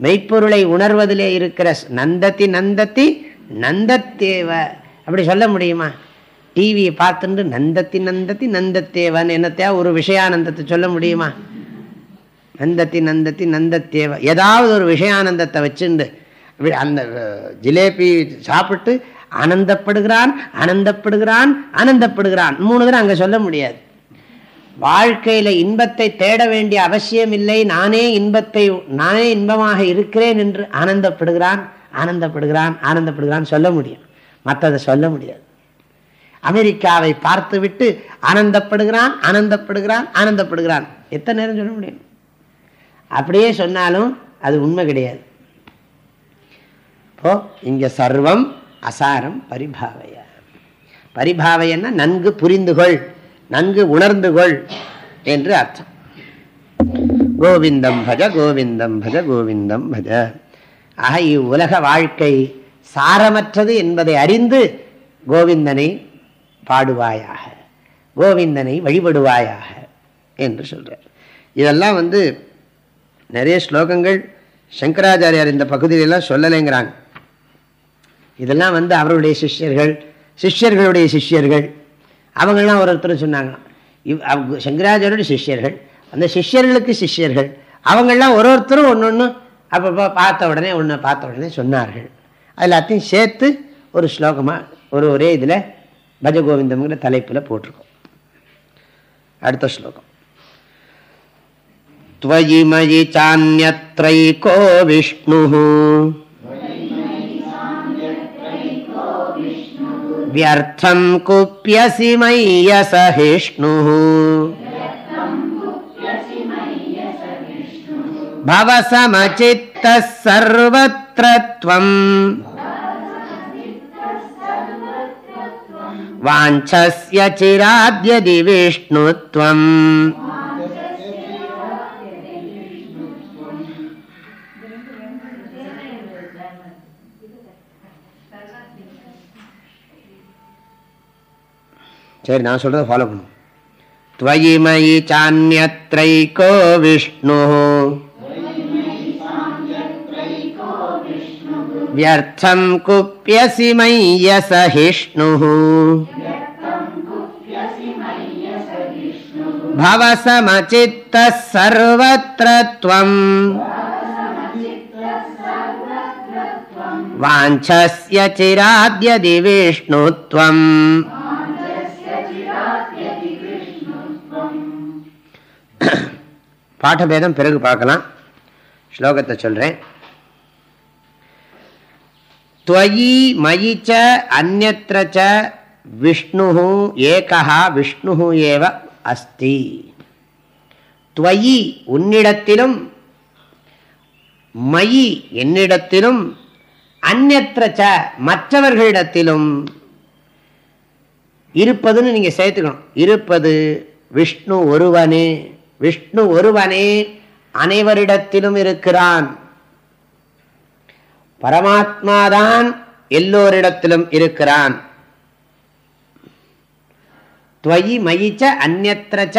மெய்ப்பொருளை உணர்வதிலே இருக்கிற நந்தத்தி நந்தத்தி நந்தத்தேவ. அப்படி சொல்ல முடியுமா? டிவியை பார்த்துட்டு நந்தத்தி நந்தத்தி நந்தத்தேவன் என்னத்தையா ஒரு விஷயானந்தத்தை சொல்ல முடியுமா? நந்தத்தி நந்தத்தி நந்தத்தேவ. ஏதாவது ஒரு விஷயானந்தத்தை வச்சுண்டு அந்த ஜிலேபி சாப்பிட்டு ஆனந்தப்படுகிறான் ஆனந்தப்படுகிறான் ஆனந்தப்படுகிறான். மூணு தான் அங்கே சொல்ல முடியாது. வாழ்க்கையில இன்பத்தை தேட வேண்டிய அவசியம் இல்லை. நானே இன்பத்தை நானே இன்பமாக இருக்கிறேன் என்று ஆனந்தப்படுகிறான் ஆனந்தப்படுகிறான் ஆனந்தப்படுகிறான் சொல்ல முடியும். மற்றதை சொல்ல முடியாது. அமெரிக்காவை பார்த்துவிட்டு ஆனந்தப்படுகிறான் ஆனந்தப்படுகிறான் ஆனந்தப்படுகிறான். எத்தனை நேரம் சொல்ல முடியும்? அப்படியே சொன்னாலும் அது உண்மை கிடையாது. இப்போ இங்க சர்வம் அசாரம் பரிபாவைய. பரிபாவையன்னா நன்கு புரிந்துகொள் நன்கு உணர்ந்துகொள் என்று அர்த்தம். கோவிந்தம் பஜ கோவிந்தம் பஜ கோவிந்தம் பஜ. ஆக இவ்வுலக வாழ்க்கை சாரமற்றது என்பதை அறிந்து கோவிந்தனை பாடுவாயாக கோவிந்தனை வழிபடுவாயாக என்று சொல்கிறார் இதெல்லாம் வந்து நிறைய ஸ்லோகங்கள் சங்கராச்சாரியார் இந்த பகுதியிலெல்லாம் சொல்லலைங்கிறாங்க. இதெல்லாம் வந்து அவருடைய சிஷ்யர்கள் சிஷ்யர்களுடைய சிஷ்யர்கள் அவங்கெல்லாம் ஒருத்தர் சொன்னாங்க இவ் சங்கராச்சாரியோட சிஷ்யர்கள் அந்த சிஷ்யர்களுக்கு சிஷ்யர்கள் அவங்கெல்லாம் ஒரு ஒருத்தரும் ஒன்று ஒன்று அப்பப்போ பார்த்த உடனே ஒன்று பார்த்த உடனே சொன்னார்கள் அது எல்லாத்தையும் சேர்த்து ஒரு ஸ்லோகமாக ஒரு ஒரே இதில் பஜகோவிந்தம்ங்கிற தலைப்பில் போட்டிருக்கோம் அடுத்த ஸ்லோகம் त्वयि मयि चान्यत्रैको विष्णुः व्यर्थं कुप्यसि मय्यसहिष्णुः भवसमचित्तः सर्वत्र त्वम् वाञ्छस्य चिराद्यदि विष्णुत्वम् சரி நான் சொல்றதை ஃபாலோ பண்ணும் त्वयि मयि चान्यत्रैको विष्णुः व्यर्थं कुप्यसि मय्यसहिष्णुः भवसमचित्तः सर्वत्र त्वम् वाञ्छस्य चिराद्यदि பாடபேதம் பிறகு பார்க்கலாம். ஸ்லோகத்தை சொல்றேன். துவயி மயி ச அந்நத்திர விஷ்ணு ஏகா விஷ்ணு ஏவ அஸ்தி. துவயி உன்னிடத்திலும் மயி என்னிடத்திலும் அந்நத்திர மற்றவர்களிடத்திலும் இருப்பதுன்னு நீங்க சேர்த்துக்கணும். இருப்பது விஷ்ணு ஒருவனே. விஷ்ணு ஒருவனே அனைவரிடத்திலும் இருக்கிறான். பரமாத்மாதான் எல்லோரிடத்திலும் இருக்கிறான். துவயி மயிச்ச அந்நத்திரச்ச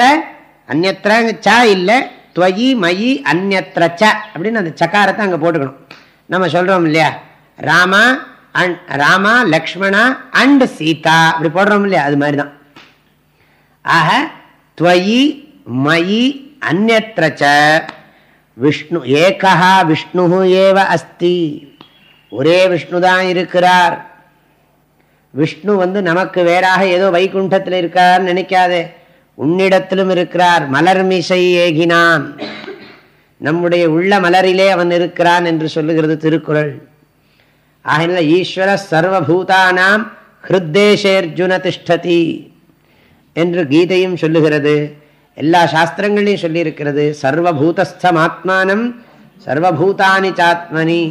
அந்நத்திர இல்லை துவயி மயி அந்நத்திரச்ச அப்படின்னு அந்த சக்காரத்தை அங்கே போட்டுக்கணும். நம்ம சொல்கிறோம் இல்லையா? ராமா அண்ட் ராமா லக்ஷ்மணா அண்ட் சீதா அப்படி போடுறோம் இல்லையா? அது மாதிரி தான் ஆக துவயி மயி அந்நத்திரச்ச விஷ்ணு ஏகா விஷ்ணு ஏவ அஸ்தி. ஒரே விஷ்ணு தான் இருக்கிறார். விஷ்ணு வந்து நமக்கு வேறாக ஏதோ வைகுண்டத்தில் இருக்கார் நினைக்காதே. உன்னிடத்திலும் இருக்கிறார் மலர்மிசை ஏகினான். நம்முடைய உள்ள மலரிலே அவன் இருக்கிறான் என்று சொல்லுகிறது திருக்குறள். ஆகினால ஈஸ்வர சர்வபூதானாம் ஹிருத்தேஷேர்ஜுன திஷ்டதி என்று கீதையும் சொல்லுகிறது. எல்லா சாஸ்திரங்களையும் சொல்லியிருக்கிறது. சர்வபூதஸ்தமாத்மானம் சர்வபூதானி சாத்மனி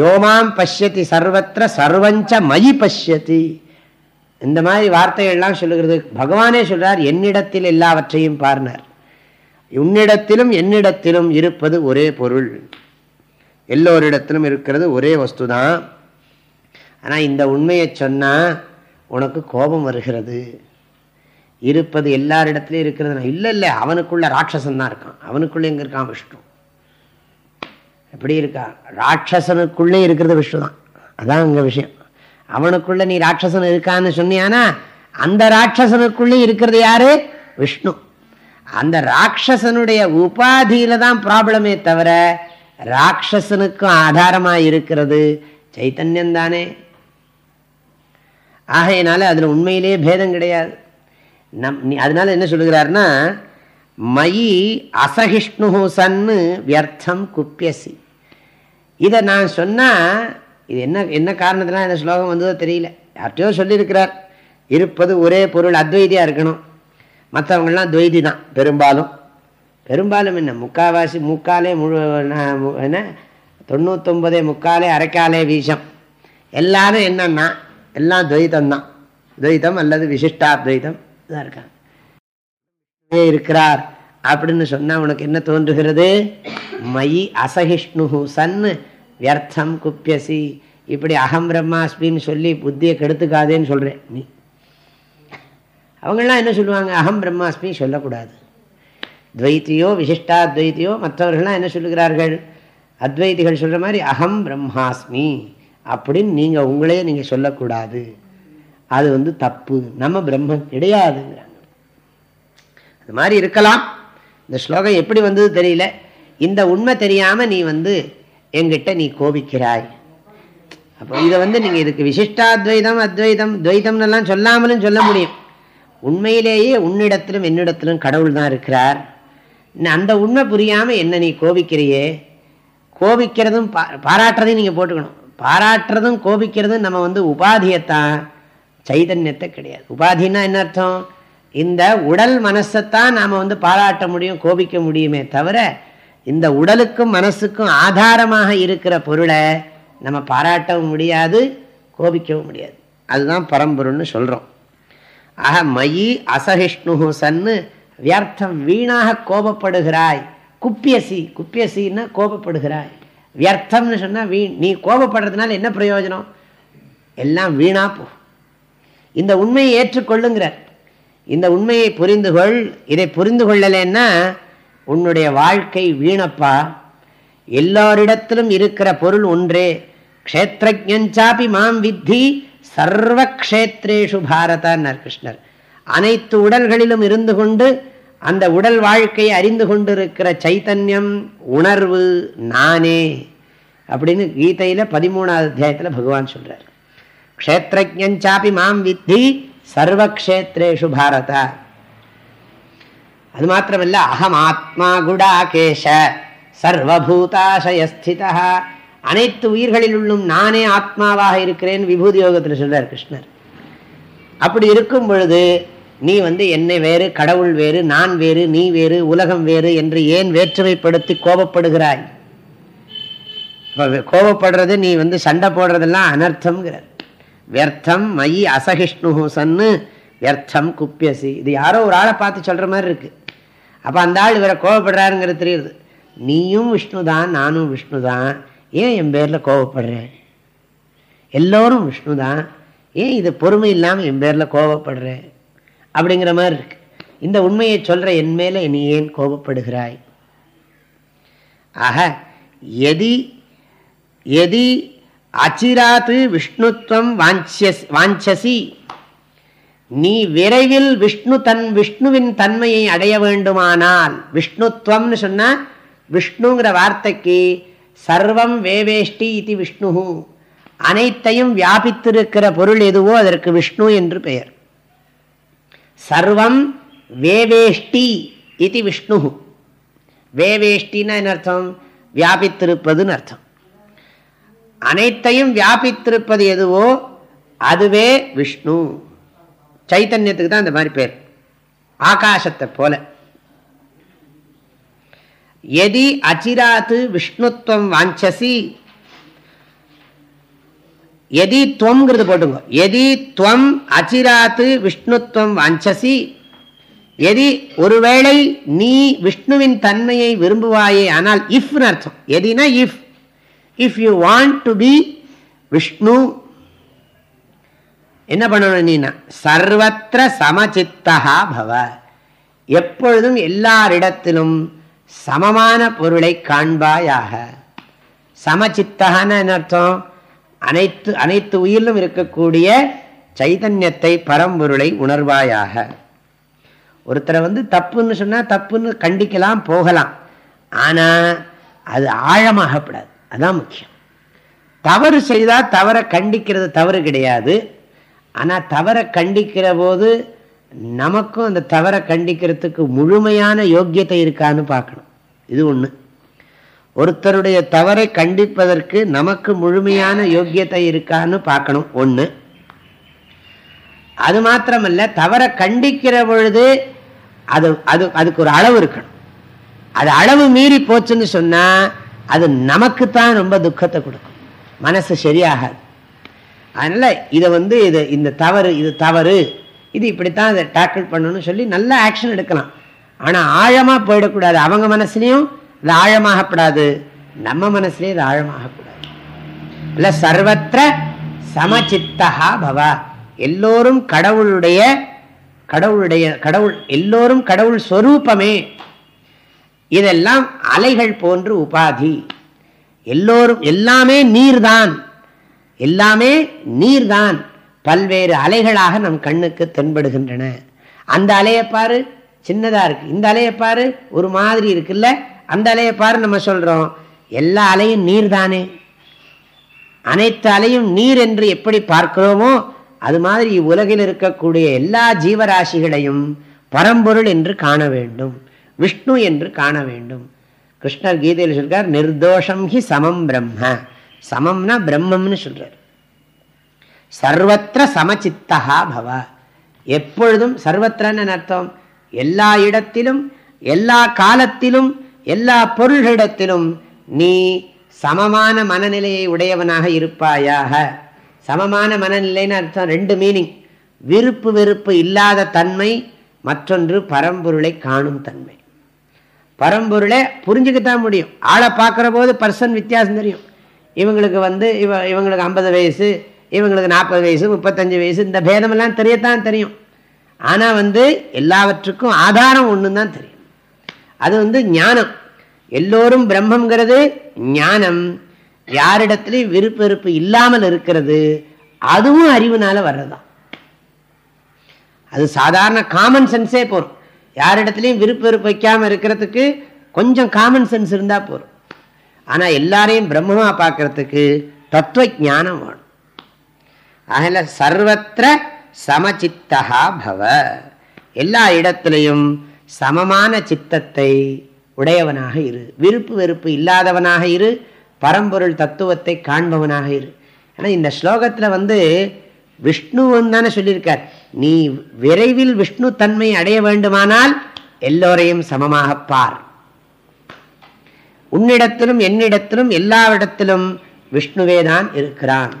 யோமாம் பசியத்தி சர்வத்திர சர்வஞ்ச மயி பசியத்தி இந்த மாதிரி வார்த்தைகள்லாம் சொல்லுகிறது. பகவானே சொல்கிறார் என்னிடத்தில் எல்லாவற்றையும் பார்னார். உன்னிடத்திலும் என்னிடத்திலும் இருப்பது ஒரே பொருள். எல்லோரிடத்திலும் இருக்கிறது ஒரே வஸ்து தான் ஆனால் இந்த உண்மையை சொன்னால் உனக்கு கோபம் வருகிறது. இருப்பது எல்லாரிடத்துலையும் இருக்கிறது இல்லை இல்லை அவனுக்குள்ள ராட்சசன் தான் இருக்கான். அவனுக்குள்ளே எங்கே இருக்கான் விஷ்ணு? எப்படி இருக்கா? ராட்சசனுக்குள்ளே இருக்கிறது விஷ்ணு தான் அதான் அங்கே விஷயம். அவனுக்குள்ள நீ ராட்சசன் இருக்கான்னு சொன்னியானா அந்த ராட்சசனுக்குள்ளே இருக்கிறது யாரு? விஷ்ணு. அந்த ராட்சசனுடைய உபாதியில தான் ப்ராப்ளமே தவிர ராட்சசனுக்கும் ஆதாரமாக இருக்கிறது சைத்தன்யம் தானே ஆகையினால அதில் உண்மையிலேயே பேதம் கிடையாது. நம் நீ அதனால என்ன சொல்லுகிறாருன்னா மயி அசகிஷ்ணு சன்னு வியர்த்தம் குப்பியசி இதை நான் சொன்னால் இது என்ன என்ன காரணத்திலாம் இந்த ஸ்லோகம் வந்ததோ தெரியல. யார்கிட்டயோ சொல்லியிருக்கிறார். இருப்பது ஒரே பொருள் அத்வைதியாக இருக்கணும். மற்றவங்களாம் துவைதி தான் பெரும்பாலும். பெரும்பாலும் என்ன முக்காவாசி முக்காலே முழு என்ன தொண்ணூத்தொம்பதே முக்காலே அரைக்காலே வீசம் எல்லாரும் என்னன்னா எல்லாம் துவைதம் தான் துவைதம் அல்லது விசிஷ்டாத்வைதம் தான் இருக்காங்க இருக்கிறார். அப்படின்னு சொன்னா உனக்கு என்ன தோன்றுகிறது? மயி அசகிஷ்ணு சன் வியர்த்தம் குப்பியசி இப்படி அகம் பிரம்மாஸ்மின்னு சொல்லி புத்தியை கெடுத்துக்காதேன்னு சொல்றேன். நீ. அவங்கெல்லாம் என்ன சொல்லுவாங்க? அகம் பிரம்மாஸ்மி சொல்லக்கூடாது. துவைத்தியோ விசிஷ்டாத்வைத்தியோ மற்றவர்கள்லாம் என்ன சொல்லுகிறார்கள்? அத்வைதிகள் சொல்கிற மாதிரி அகம் பிரம்மாஸ்மி அப்படின்னு நீங்கள் உங்களே நீங்கள் சொல்லக்கூடாது. அது வந்து தப்பு. நம்ம பிரம்மம் கிடையாதுங்கிறாங்க. அது மாதிரி இருக்கலாம். இந்த ஸ்லோகம் எப்படி வந்தது தெரியல. இந்த உண்மை தெரியாமல் நீ வந்து எங்கிட்ட நீ கோபிக்கிறாய். அப்போ இதை வந்து நீங்கள் இதுக்கு விசிஷ்டாத்வைதம் அத்வைதம் துவைதம்னெல்லாம் சொல்லாமலும் சொல்ல முடியும். உண்மையிலேயே உன்னிடத்திலும் என்னிடத்திலும் கடவுள் தான் இருக்கிறார் அந்த உண்மை புரியாமல் என்ன நீ கோபிக்கிறியே? கோபிக்கிறதும் பா பாராட்டுறதையும் நீங்கள் போட்டுக்கணும். பாராட்டுறதும் கோபிக்கிறதும் நம்ம வந்து உபாதியைத்தான். சைதன்யத்தை கிடையாது. உபாதின்னா என்ன அர்த்தம்? இந்த உடல் மனசைத்தான் நாம் வந்து பாராட்ட முடியும் கோபிக்க முடியுமே தவிர இந்த உடலுக்கும் மனசுக்கும் ஆதாரமாக இருக்கிற பொருளை நம்ம பாராட்டவும் முடியாது கோபிக்கவும் முடியாது. அதுதான் பரம்பொருள்னு சொல்கிறோம் ஆக மயி அசகிஷ்ணு சன்னு வியர்த்தம் வீணாக கோபப்படுகிறாய். குப்பியசி குப்பியசின்னா கோபப்படுகிறாய். வியர்த்தம்னு சொன்னால் வீண் நீ கோபப்படுறதுனால என்ன பிரயோஜனம்? எல்லாம் வீணாக போ இந்த உண்மையை ஏற்றுக்கொள்ளுங்கிறார். இந்த உண்மையை புரிந்து கொள் இதை புரிந்து கொள்ளலைன்னா உன்னுடைய வாழ்க்கை வீணப்பா. எல்லோரிடத்திலும் இருக்கிற பொருள் ஒன்றே. க்ஷேத்திரஜாபி மாம் வித்தி சர்வ க்ஷேத்ரேஷு பாரதான்னார் கிருஷ்ணர். அனைத்து உடல்களிலும் இருந்து கொண்டு அந்த உடல் வாழ்க்கையை அறிந்து கொண்டிருக்கிற சைத்தன்யம் உணர்வு நானே அப்படின்னு கீதையில் பதிமூணாவது அத்தியாயத்தில் பகவான் சொல்கிறார் க்ஷேத்திரஜாபி மாம் வித்தி சர்வக்ஷேத்ரேஷு பாரத. அது மாத்திரமல்ல அகம் ஆத்மா குடாகேஷ சர்வபூதாசயஸ்திதா அனைத்து உயிர்களில் உள்ளும் நானே ஆத்மாவாக இருக்கிறேன் விபூதி யோகத்தில் சொல்றார் கிருஷ்ணர். அப்படி இருக்கும் பொழுது நீ வந்து என்னை வேறு கடவுள் வேறு நான் வேறு நீ வேறு உலகம் வேறு என்று ஏன் வேற்றுமைப்படுத்தி கோபப்படுகிறாய்? கோபப்படுறது நீ வந்து சண்டை போடுறதெல்லாம் அனர்த்தம்ங்கிறார். வியர்த்தம் மயி அசகிஷ்ணு சன்னு வியர்த்தம் குப்பியசி இது யாரோ ஒரு ஆளை பார்த்து சொல்கிற மாதிரி இருக்கு. அப்போ அந்த ஆள் இவரை கோவப்படுறாருங்கிறது தெரியுது. நீயும் விஷ்ணு தான் நானும் விஷ்ணு தான் ஏன் என் பேரில் கோவப்படுறேன் எல்லோரும் விஷ்ணு தான் ஏன் இது பொறுமை இல்லாமல் என் பேரில் கோவப்படுறேன் அப்படிங்கிற மாதிரி இருக்கு. இந்த உண்மையை சொல்கிற என் மேலே நீ ஏன் கோபப்படுகிறாய் ஆக எதி எதி அச்சிராத்து விஷ்ணுத்வம் வாஞ்சசி. நீ விரைவில் விஷ்ணு தன் விஷ்ணுவின் தன்மையை அடைய வேண்டுமானால் விஷ்ணுத்வம்னு சொன்னா விஷ்ணுங்கிற வார்த்தைக்கு சர்வம் வேவேஷ்டி இது விஷ்ணு அனைத்தையும் வியாபித்திருக்கிற பொருள் எதுவோ அதற்கு விஷ்ணு என்று பெயர். சர்வம் வேவேஷ்டி இது விஷ்ணு வேவேஷ்டின்னா என்ன அர்த்தம்? வியாபித்திருப்பதுன்னு அர்த்தம். அனைத்தையும் வியாபித்திருப்பது எதுவோ அதுவே விஷ்ணு. சைத்தன்யத்துக்கு தான் இந்த மாதிரி பேர். ஆகாசத்தை போல. எதி அச்சிராத்து விஷ்ணுத்துவம் வாஞ்சசி. எதி துவம்ங்கிறது போட்டுங்க எதி துவம் அச்சிராத்து விஷ்ணுத்துவம் வாஞ்சசி. எதி ஒருவேளை நீ விஷ்ணுவின் தன்மையை விரும்புவாயே ஆனால் இஃப்னு அர்த்தம். எதினா if if you want to be Vishnu என்ன பண்ணணும் நீனா? சர்வத்திர சமச்சித்தா பவ. எப்பொழுதும் எல்லாரிடத்திலும் சமமான பொருளை காண்பாயாக. சமச்சித்தகான்னு அர்த்தம்? அனைத்து அனைத்து உயிரிலும் இருக்கக்கூடிய சைதன்யத்தை பரம்பொருளை உணர்வாயாக. ஒருத்தரை வந்து தப்புன்னு சொன்னால் தப்புன்னு கண்டிக்கலாம் போகலாம். ஆனால் அது ஆழமாகப்படாது. அதான் முக்கியம். தவறு செய்தால் தவறை கண்டிக்கிறது தவறு கிடையாது. ஆனால் தவறை கண்டிக்கிற போது நமக்கும் அந்த தவறை கண்டிக்கிறதுக்கு முழுமையான யோக்கியத்தை இருக்கான்னு பார்க்கணும். இது ஒன்று ஒருத்தருடைய தவறை கண்டிப்பதற்கு நமக்கு முழுமையான யோக்கியத்தை இருக்கான்னு பார்க்கணும். ஒன்று அது மாத்திரமல்ல தவறை கண்டிக்கிற பொழுது அது அது அதுக்கு ஒரு அளவு இருக்கணும். அது அளவு மீறி போச்சுன்னு சொன்னால் அது நமக்குத்தான் ரொம்ப துக்கத்தை கொடுக்கும். மனசு சரியாகாது. அதனால் இதை வந்து இது இந்த தவறு இது தவறு இது இப்படித்தான் இதை டேக்கிள் பண்ணணும்னு சொல்லி நல்ல ஆக்ஷன் எடுக்கலாம். ஆனால் ஆழமாக போயிடக்கூடாது. அவங்க மனசுலேயும் இது ஆழமாகப்படாது. நம்ம மனசுலேயும் இது ஆழமாகக்கூடாது. இல்லை சர்வத்திர சமச்சித்தகா பவா. எல்லோரும் கடவுளுடைய கடவுளுடைய கடவுள் எல்லோரும் கடவுள் ஸ்வரூபமே இதெல்லாம் அலைகள் போன்று உபாதி. எல்லோரும் எல்லாமே நீர்தான். எல்லாமே நீர்தான். பல்வேறு அலைகளாக நம் கண்ணுக்கு தென்படுகின்றன. அந்த அலையை பாரு சின்னதாக இருக்குது இந்த அலையை பாரு ஒரு மாதிரி இருக்குல்ல? அந்த அலையை பாரு நம்ம சொல்கிறோம் எல்லா அலையும் நீர் தானே அனைத்து அலையும் நீர் என்று எப்படி பார்க்கிறோமோ அது மாதிரி உலகில் இருக்கக்கூடிய எல்லா ஜீவராசிகளையும் பரம்பொருள் என்று காண வேண்டும். விஷ்ணு என்று காண வேண்டும். கிருஷ்ணர் கீதையில் சொல்கிறார் நிர்தோஷம் ஹி சமம் பிரம்ம. சமம்னா பிரம்மம்னு சொல்றார். சர்வத்திர சமச்சித்தகா பவ. எப்பொழுதும் சர்வத்திரன்னு அர்த்தம்? எல்லா இடத்திலும் எல்லா காலத்திலும் எல்லா பொருள்களிடத்திலும் நீ சமமான மனநிலையை உடையவனாக இருப்பாயாக. சமமான மனநிலைன்னு அர்த்தம் ரெண்டு மீனிங் விருப்பு வெறுப்பு இல்லாத தன்மை மற்றொன்று பரம்பொருளை காணும் தன்மை. பரம்பொருளை புரிஞ்சுக்கத்தான் முடியும். ஆளை பார்க்குற போது பர்சன் வித்தியாசம் தெரியும். இவங்களுக்கு வந்து இவ இவங்களுக்கு ஐம்பது வயசு இவங்களுக்கு நாற்பது வயசு முப்பத்தஞ்சு வயசு இந்த பேதமெல்லாம் தெரியத்தான் தெரியும். ஆனால் வந்து எல்லாவற்றுக்கும் ஆதாரம் ஒன்று தான் தெரியும். அது வந்து ஞானம். எல்லோரும் பிரம்மங்கிறது ஞானம். யாரிடத்துலையும் விருப்பு வெறுப்பு இல்லாமல் இருக்கிறது. அதுவும் அறிவுனால வர்றதுதான். அது சாதாரண காமன் சென்ஸே போகும் யாரிடத்துலையும் விருப்பு வெறுப்பு வைக்காமல் இருக்கிறதுக்கு கொஞ்சம் காமன் சென்ஸ் இருந்தால் போதும். ஆனால் எல்லாரையும் பிரம்மமாக பார்க்கறதுக்கு தத்துவ ஞானம் வேணும். அதில் சர்வத்திர சமச்சித்தகா பவ. எல்லா இடத்துலையும் சமமான சித்தத்தை உடையவனாக இரு. விருப்பு வெறுப்பு இல்லாதவனாக இரு. பரம்பொருள் தத்துவத்தை காண்பவனாக இரு. ஏன்னா இந்த ஸ்லோகத்தில் வந்து விஷ்ணுவன் தானே சொல்லியிருக்கார். நீ விரைவில் விஷ்ணு தன்மை அடைய வேண்டுமானால் எல்லோரையும் சமமாக பார். உன்னிடத்திலும் என்னிடத்திலும் எல்லாவிடத்திலும் விஷ்ணுவே தான் இருக்கிறான்.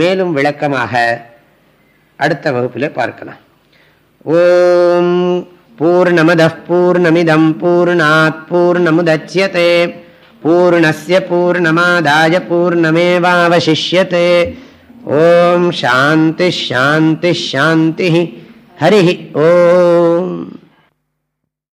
மேலும் விளக்கமாக அடுத்த வகுப்பில் பார்க்கலாம். ஓம் பூர்ணமத பூர்ணமிதம் பூர்ணாத் பூர்ணமுதட்சியதே பூர்ணஸ்ய பூர்ணமாதாய பூர்ணமேவாவசிஷ்யத்தை ஓம் சாந்தி ஷாந்தி ஷாந்தி ஹரி ஓம்.